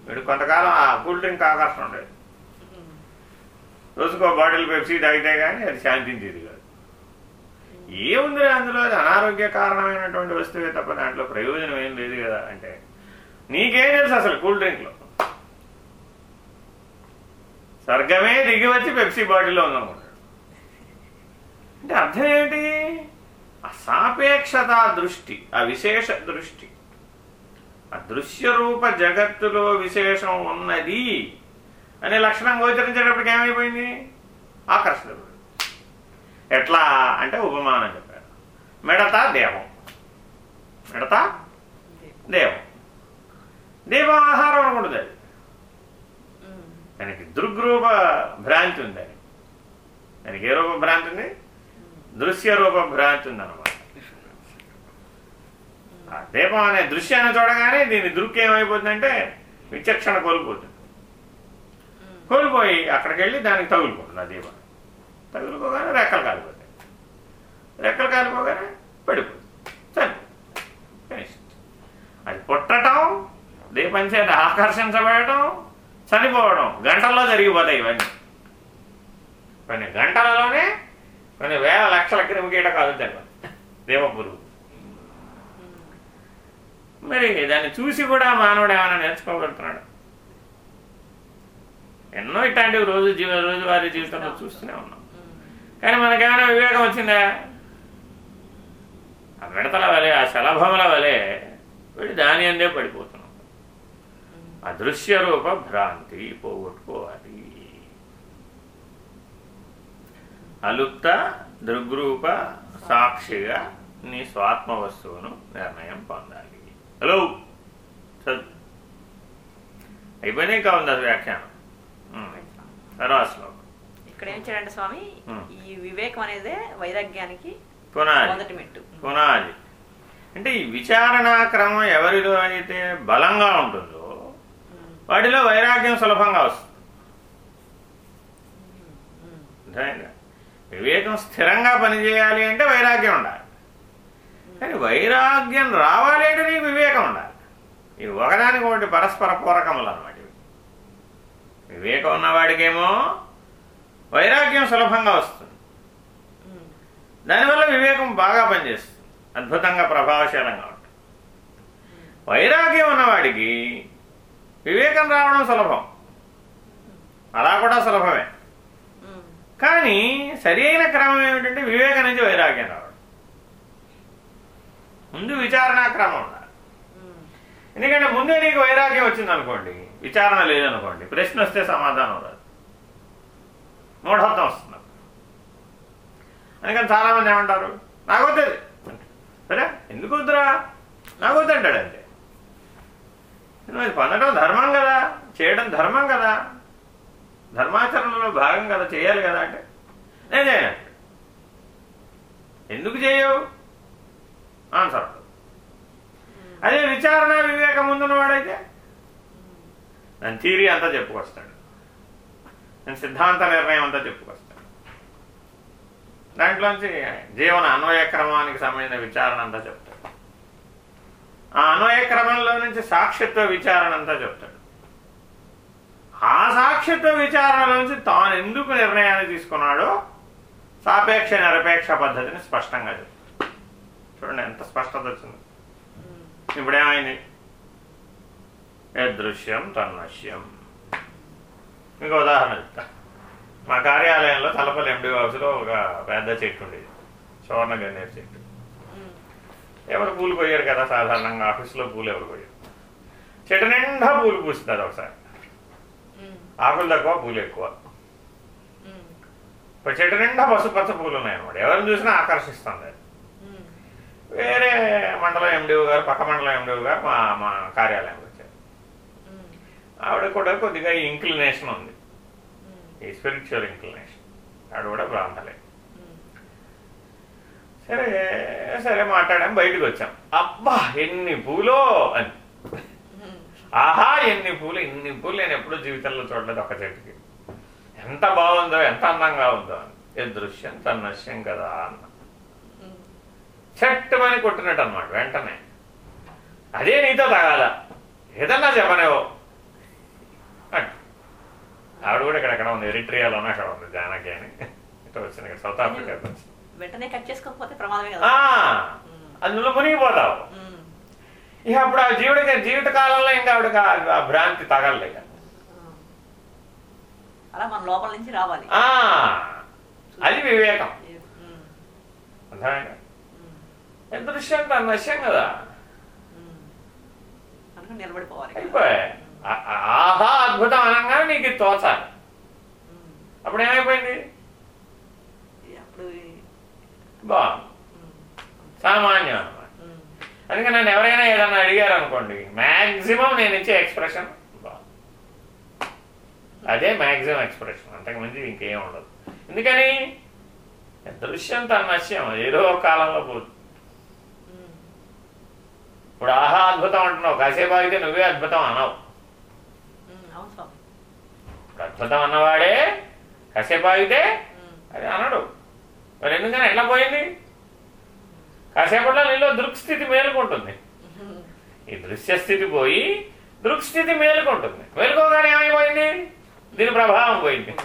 వీడు కొంతకాలం ఆ కూల్ డ్రింక్ ఆకర్షణ ఉండేది. రోజుకో బాటిల్ పెప్సీ తాగితే కానీ అది శాంతించేది కాదు. ఏముంది అందులో? అది అనారోగ్య కారణమైనటువంటి వస్తువే తప్ప దాంట్లో ప్రయోజనం ఏం లేదు కదా అంటే. నీకేం తెలుసు అసలు కూల్ డ్రింక్లో? స్వర్గమే దిగి వచ్చి పెప్సీ బాటిల్లో ఉందనుకుంటాడు అంటే అర్థం ఏంటి? అసాపేక్షత దృష్టి ఆ విశేష దృష్టి. ఆ దృశ్యరూప జగత్తులో విశేషం ఉన్నది. అనే లక్షణం గోచరించేటప్పటికి ఏమైపోయింది? ఆకర్షణ ఎట్లా అంటే ఉపమానం చెప్పారు. మెడత దేవం. మెడత దేవం. దీపం ఆహారం అనకూడదు అది. దానికి దృగ్రూప భ్రాంతి ఉంది అది దానికి ఏ రూప భ్రాంతి ఉంది? దృశ్య రూప భ్రాంతి ఉంది అనమాట దీపం అనే దృశ్యాన్ని చూడగానే దీని దృక్ ఏమైపోతుందంటే విచక్షణ కోల్పోతుంది. కోల్పోయి అక్కడికి వెళ్ళి దానికి తగులుకుంటుంది ఆ దీపం. తగులుకోగానే రెక్కలు కాలిపోతాయి. రెక్కలు కాలిపోగానే పడిపోతుంది. సరే అది పుట్టడం దీపం చేత ఆకర్షించబడటం చనిపోవడం గంటల్లో జరిగిపోతాయి ఇవన్నీ. కొన్ని గంటలలోనే కొన్ని వేల లక్షల క్రిమికీటకాలు చనిపోతాయి. దీప పురుగు. మరి దాన్ని చూసి కూడా మానవుడు ఏమైనా నేర్చుకోగలుగుతున్నాడు? ఎన్నో ఇట్లాంటివి రోజు జీవ రోజువారీ జీవితంలో చూస్తూనే ఉన్నాం. కానీ మనకేమైనా వివేకం వచ్చిందా? ఆ మిడతల వలె ఆ శలభముల వలె వెళ్ళి దాని అందే పడిపోతున్నాం. ఆ దృశ్య రూప భ్రాంతి పోగొట్టుకోవాలి. అలుప్త దృగ్రూప సాక్షిగా నీ స్వాత్మ వస్తువును నిర్ణయం పొందాలి. హలో? చదువు. అయిపోయినాయి అది వ్యాఖ్యానం. తర్వాత శ్లోకం ఇక్కడ ఏం చేయండి స్వామి. ఈ వివేకం అనేదే వైరాగ్యానికి పునాది మొదటి మెట్టు. పునాది అంటే ఈ విచారణా క్రమం ఎవరిలో అయితే బలంగా ఉంటుందో వాటిలో వైరాగ్యం సులభంగా వస్తుంది? వివేకం స్థిరంగా పనిచేయాలి అంటే వైరాగ్యం ఉండాలి. కానీ వైరాగ్యం రావాలి అంటే నీకు వివేకం ఉండాలి. ఇవి ఒకదానికి ఒకటి పరస్పర పూరకములు అనమాట. వివేకం ఉన్నవాడికేమో వైరాగ్యం సులభంగా వస్తుంది. దానివల్ల వివేకం బాగా పనిచేస్తుంది. అద్భుతంగా ప్రభావశీలంగా ఉంటుంది. వైరాగ్యం ఉన్నవాడికి వివేకం రావడం సులభం. అలా కూడా సులభమే. కానీ సరి అయిన క్రమం ఏమిటంటే వివేకం నుంచి వైరాగ్యం రావడం. ముందు విచారణా క్రమం ఉండాలి. ఎందుకంటే ముందే నీకు వైరాగ్యం వచ్చింది అనుకోండి విచారణ లేదనుకోండి ప్రశ్న వస్తే సమాధానం రాదు. మూఢత్వం వస్తుంది. అందుకని చాలా మంది ఏమంటారు? నాకు వద్దది సరే? ఎందుకు వద్దురా? నాకు వద్దంటాడు అంతే. పొందడం ధర్మం కదా చేయడం ధర్మం కదా ధర్మాచరణలో భాగం కదా చేయాలి కదా అంటే. నేను చేయను. ఎందుకు చేయవు? ఆన్సర్ అదే విచారణ వివేకం ముందున్నవాడైతే దాని థీరీ అంతా చెప్పుకొస్తాడు. నేను సిద్ధాంత నిర్ణయం అంతా చెప్పుకొస్తాడు. దాంట్లోంచి జీవన అన్వయ క్రమానికి సంబంధించిన విచారణ అంతా చెప్తాడు. ఆ అన్వయ క్రమంలో నుంచి సాక్షిత్వ విచారణ అంతా చెప్తాడు. ఆ సాక్షిత్వ విచారణలోంచి తాను ఎందుకు నిర్ణయాన్ని తీసుకున్నాడో సాపేక్ష నిరపేక్ష పద్ధతిని స్పష్టంగా చెప్తాడు. చూడండి ఎంత స్పష్టత వచ్చింది. ఇప్పుడేమైంది? యదృశ్యం తన్నశ్యం. మీకు ఉదాహరణ చెప్తా. మా కార్యాలయంలో తలపల్లి ఎండి హౌస్లో ఒక పెద్ద చెట్టు ఉండేది. సువర్ణ గన్నేరు చెట్టు. ఎవరు పూలు కొయ్యారు కదా సాధారణంగా. ఆఫీస్లో పూలు ఎవరు కొయ్యారు చెట్టు నిండా పూలు పూస్తుంది ఒకసారి. ఆకులు తక్కువ పూలు ఎక్కువ. ఇప్పుడు చెట్టు నిండా పసుపచ్చ పూలు ఉన్నాయన్నమాట ఎవరిని చూసినా ఆకర్షిస్తుంది. వేరే మండలం ఎండిఓ గారు పక్క మండలం ఎండిఓ గారు మా మా ఉమ్, ఆవిడ కూడా కొద్దిగా ఇంక్లినేషన్ ఉంది. ఈ స్పిరిచువల్ ఇంక్లినేషన్ ఆవిడ కూడా బ్రాహ్మలే. సరే సరే మాట్లాడాం బయటకు వచ్చాం. అబ్బా ఎన్ని పూలో అని. ఆహా ఎన్ని పూలు ఇన్ని పూలు నేను ఎప్పుడూ జీవితంలో చూడలేదు ఒక చెట్టుకి ఎంత బాగుందో ఎంత అందంగా ఉందో అని. ఏ దృశ్యం తన్నశ్యం కదా అన్న. చెట్టు అని కొట్టినట్టు అనమాట వెంటనే. అదే నీతో తగాల ఏదన్నా చెప్పనేవో ఆవిడ కూడా ఇక్కడ ఎక్కడ ఉంది. ఎరిట్రియాలోనే అక్కడ ఉంది జానకి అని. ఇట్లా వచ్చింది ఇక్కడ సౌత్ వచ్చింది వెంటనే కట్ చేసుకోకపోతే ప్రమాదమే కదా. అందులో మునిగిపోతావు. ఇక అప్పుడు ఆ జీవుడికి జీవిత కాలంలో ఇంకా ఆవిడకి ఆ- భ్రాంతి తగలలేక. అలా మన లోపల నుంచి రావాలి. ఆ, అది వివేకం. అర్థమైందా? ఎంత దృశ్యం తన నశ్యం కదా. నిలబడిపోవాలి అయిపోయా ఆహా అద్భుతం అనగానే నీకు తోచాలి. అప్పుడు ఏమైపోయింది? బాగుంది. ఉమ్, సామాన్యం అనమాట ఉమ్. అందుకని నన్ను ఎవరైనా ఏదన్నా అడిగారు అనుకోండి మ్యాక్సిమం నేను ఇచ్చే ఎక్స్ప్రెషన్ అదే మ్యాక్సిమం ఎక్స్ప్రెషన్ అంతకు మించి ఇంకేం ఉండదు. ఎందుకని? దృశ్యం తన నశ్యం ఏదో ఒక కాలంలో పోతుంది. ఇప్పుడు ఆహా అద్భుతం అంటున్నావు కాసేపు ఆగితే నువ్వే అద్భుతం అనవు ఉమ్. అవును స్వామి ఇప్పుడు అద్భుతం అన్నవాడే కాసేపు ఆగితే. అది అనడు. మరి ఎందుకని ఎట్లా పోయింది? కాసేపట్లో నీలో దృక్స్థితి మేలుకుంటుంది. ఈ దృశ్య స్థితి పోయి దృక్స్థితి మేలుకుంటుంది. మేలుకోగానే ఏమైపోయింది? దీని ప్రభావం పోయింది.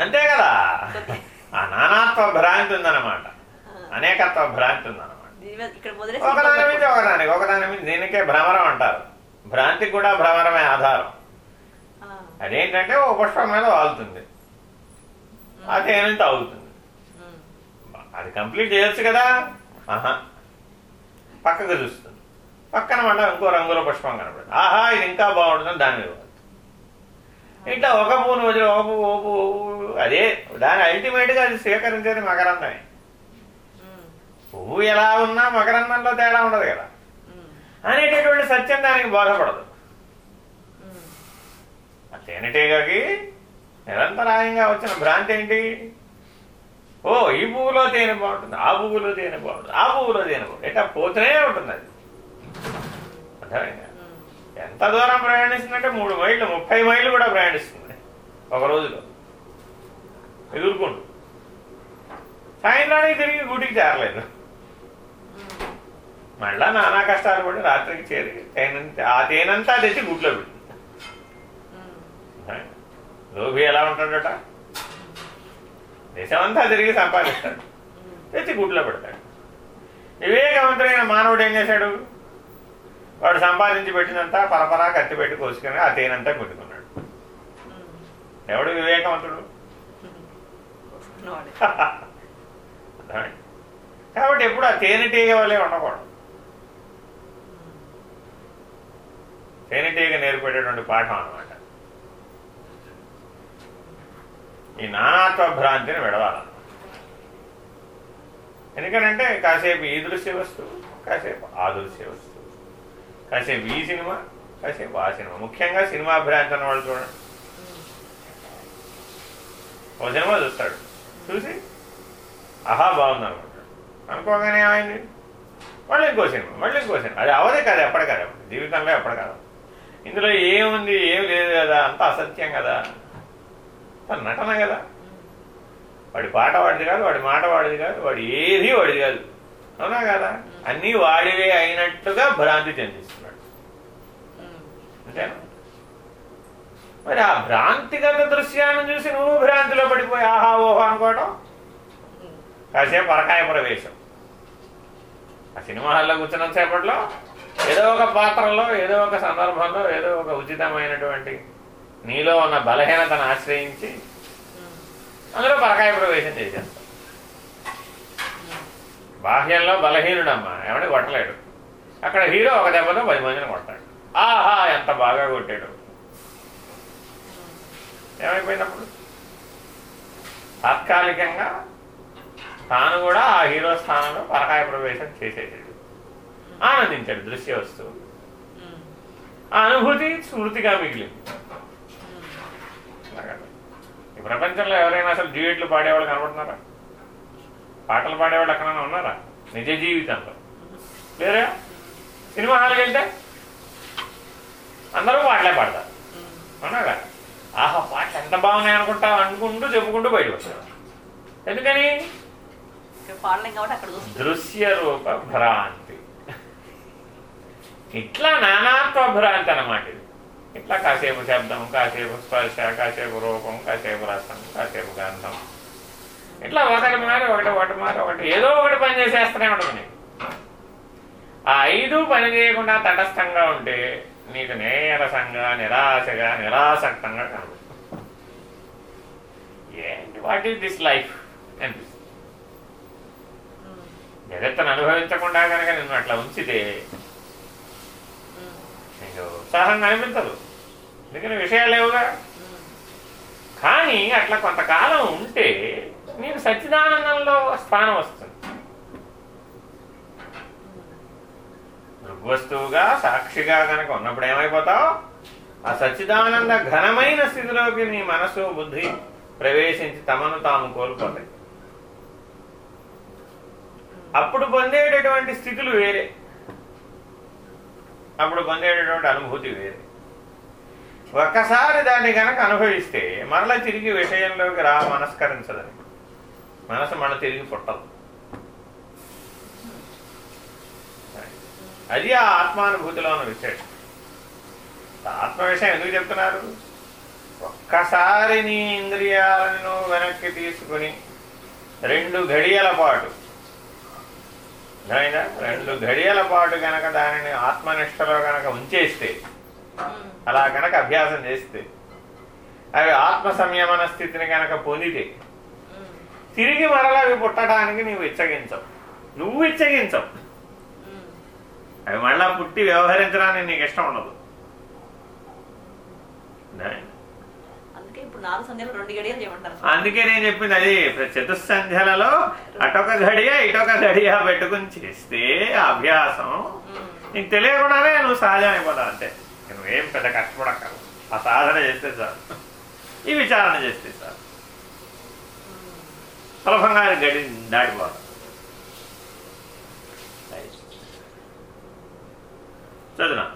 అంతే కదా. ఆ నానాత్వ భ్రాంతి ఉందన్నమాట. అనేకత్వ భ్రాంతి ఉందన్నమాట. ఇక్కడ ఒకదాని మీద దానికి ఒకదానికి ఒకదాని మీద దీనికే భ్రమరం అంటారు. భ్రాంతికి కూడా భ్రమరమే ఆధారం. అదేంటంటే ఓ పుష్పం మీద వాలుతుంది తాగుతుంది. ఉమ్. అది కంప్లీట్ చేయొచ్చు కదా? ఆహా. పక్కకు చూస్తుంది. పక్కన మళ్ళీ ఇంకో రంగుల పుష్పం కనపడుతుంది. ఆహా ఇది ఇంకా బాగుంటుందని దాని మీద. ఇట్లా ఒక పువ్వును వదిలి ఒక పువ్వు అదే దాని అల్టిమేట్గా అది స్వీకరించేది మకరందమే. పువ్వు ఎలా ఉన్నా మకరందంలో తేడా ఉండదు కదా. అనేటటువంటి సత్యం దానికి బోధపడదు. తేనెటీగకి నిరంతరాయంగా వచ్చిన భ్రాంతి ఏంటి? ఓ ఈ పువ్వులో తేనె బాగుంటుంది ఆ పువ్వులో తేనె బాగుంటుంది ఆ పువ్వులో తేనె బాగుంటుంది. పోతూనే ఉంటుంది అది. అర్థమైందా. ఎంత దూరం ప్రయాణిస్తుందంటే మూడు మైళ్ళు ముప్పై మైళ్ళు కూడా ప్రయాణిస్తుంది ఒక రోజులో. ఎదుర్కొంటూ సాయంత్రానికి తిరిగి గుడికి చేరలేదు. మళ్ళా నానా కష్టాలు పడి రాత్రికి చేరి తేనంత ఆ తేనంతా తెచ్చి గుడ్లో పెట్టి. లోభి ఎలా ఉంటాడట? దేశమంతా తిరిగి సంపాదిస్తాడు. తెచ్చి గుడ్లో పెడతాడు. వివేకవంతుడైన మానవుడు ఏం చేశాడు? వాడు సంపాదించి పెట్టినంత పరపరా కత్తి పెట్టి కోసుకొని ఆ తేనంతా కొట్టుకున్నాడు ఉమ్. ఎవడు వివేకవంతుడు? కాబట్టి ఎప్పుడు ఆ తేనెటీగ వల్లే ఉండకూడదు. తేనెటీగ నేర్పేటటువంటి పాఠం అనమాట ఈ నానాత్వ భ్రాంతిని విడవాలి. ఎందుకనంటే కాసేపు ఈ దృశ్య వస్తువు కాసేపు ఆ దృశ్య వస్తువు. కాసేపు ఈ సినిమా కాసేపు ఆ సినిమా. ముఖ్యంగా సినిమా భ్రాంతి అన్న వాళ్ళు చూడండి. ఓ సినిమా చూస్తాడు. చూసి ఆహా బాగుంది అనుకుంటాడు అనుకోగానే ఏమైంది? మళ్ళీ ఇంకో సినిమా మళ్ళీ ఇంకో సినిమా. అది అవదే కదా ఎప్పటికదా జీవితంలో ఎప్పటికదా ఇందులో ఏముంది ఏం లేదు కదా అంత అసత్యం కదా. తన నటన కదా. వాడి పాట వాడిది కాదు వాడి మాట వాడిది కాదు వాడు ఏది వాడిది కాదు. అవునా కదా? అన్నీ వాడివే అయినట్టుగా భ్రాంతి చెందిస్తున్నాడు. అంతేనా? మరి ఆ భ్రాంతిగత దృశ్యాన్ని చూసి నువ్వు భ్రాంతిలో పడిపోయి ఆహా ఓహో అనుకోవటం? కాసేపు పరకాయ ప్రవేశం. ఆ సినిమా హాల్లో కూర్చున్నంతసేపట్లో ఏదో ఒక పాత్రలో ఏదో ఒక సందర్భంలో ఏదో ఒక ఉచితమైనటువంటి నీలో ఉన్న బలహీనతను ఆశ్రయించి అందులో పరకాయ ప్రవేశం చేసేస్తాం బాహ్యంలో బలహీనుడమ్మా ఏమంటే కొట్టలేడు. అక్కడ హీరో ఒక దెబ్బతో పది మందిని కొట్టాడు ఆహా ఎంత బాగా కొట్టాడు. ఏమైపోయినప్పుడు? తాత్కాలికంగా తాను కూడా ఆ హీరో స్థానంలో పరకాయ ప్రవేశం చేసేసాడు. ఆనందించాడు దృశ్య వస్తువు. ఆ అనుభూతి స్మృతిగా మిగిలింది. ఈ ప్రపంచంలో ఎవరైనా అసలు డ్యూయట్లు పాడేవాళ్ళు కనబడుతున్నారా? పాటలు పాడేవాళ్ళు ఎక్కడైనా ఉన్నారా? నిజ జీవితంలో. లేరా సినిమా హాల్కి వెళ్తే? అందరూ పాటలే పాడతారు. ఉమ్. అవునాగా? ఆహా పాటలు ఎంత బాగున్నాయి అనుకుంటా అనుకుంటూ చెప్పుకుంటూ బయటకు వస్తారు. ఎందుకని? దృశ్య రూప భ్రాంతి. ఇట్లా నానాత్వ భ్రాంతి అన్నమాట ఇది. ఇట్లా కాసేపు శబ్దం కాసేపు స్పర్శ కాసేపు రూపం కాసేపు రసం కాసేపు గంధం. ఇట్లా ఒకటి మారి ఒకటి ఒకటి మారి ఒకటి ఏదో ఒకటి పని చేసేస్తూనే ఉంటుంది ఆ ఐదు పని చేయకుండా తటస్థంగా ఉంటే నీకు నీరసంగా నిరాశగా నిరాసక్తంగా కనబడుతుంది ఏంటి వాట్ ఈస్ దిస్ లైఫ్ అనిపిస్తుంది. ఉమ్. జగత్తును అనుభవించకుండా కనుక నిన్ను అట్లా ఉంచితే. నీకు ఉత్సాహంగా అనిపించదు ఎందుకని విషయాలు లేవుగా? కానీ అట్లా కొంతకాలం ఉంటే నీకు సచ్చిదానందంలో స్థానం వస్తుంది. దృగ్వస్తువుగా సాక్షిగా కనుక ఉన్నప్పుడు ఏమైపోతావు? ఆ సచ్చిదానంద ఘనమైన స్థితిలోకి నీ మనసు బుద్ధి ప్రవేశించి తమను తాము కోల్పోతాయి. అప్పుడు పొందేటటువంటి స్థితులు వేరే. అప్పుడు పొందేటటువంటి అనుభూతి వేరే. ఒక్కసారి దాన్ని గనక అనుభవిస్తే మరలా తిరిగి విషయంలోకి రా మనస్కరించదని. మనసు మన తిరిగి పుట్టదు. అది ఆ ఆత్మానుభూతిలో ఉన్న విశేషం. ఆత్మ విషయం ఎందుకు చెప్తున్నారు? ఒక్కసారి నీ ఇంద్రియాలను వెనక్కి తీసుకుని రెండు ఘడియల పాటు అర్థమైందా? రెండు ఘడియల పాటు గనక దానిని ఆత్మనిష్టలో గనక ఉంచేస్తే అలా గనక అభ్యాసం చేస్తే అవి ఆత్మ సంయమన స్థితిని గనక పొందితే తిరిగి మరలా అవి పుట్టడానికి నీవు ఇచ్చగించవు. నువ్వు ఇచ్చగించవు. అవి మళ్ళా పుట్టి వ్యవహరించడానికి నీకు ఇష్టం ఉండదు. ఇప్పుడు నాలుగు సంధ్యలు రెండు గడియలు చేయమంటారు. అందుకే నేను చెప్పింది అది చతుస్సంధ్యలలో అటొక ఘడియ ఇటొక ఘడియ పెట్టుకుని చేస్తే అభ్యాసం. నీకు తెలియకుండానే నువ్వు సహజం అయిపోతావు అంతే. నువ్వేం పెద్ద కష్టపడక్కర్లేదు ఆ సాధన చేస్తే చాలు. ఈ విచారణ చేస్తే చాలు. సులభంగా గడి దాటిపోతాం చదువునా?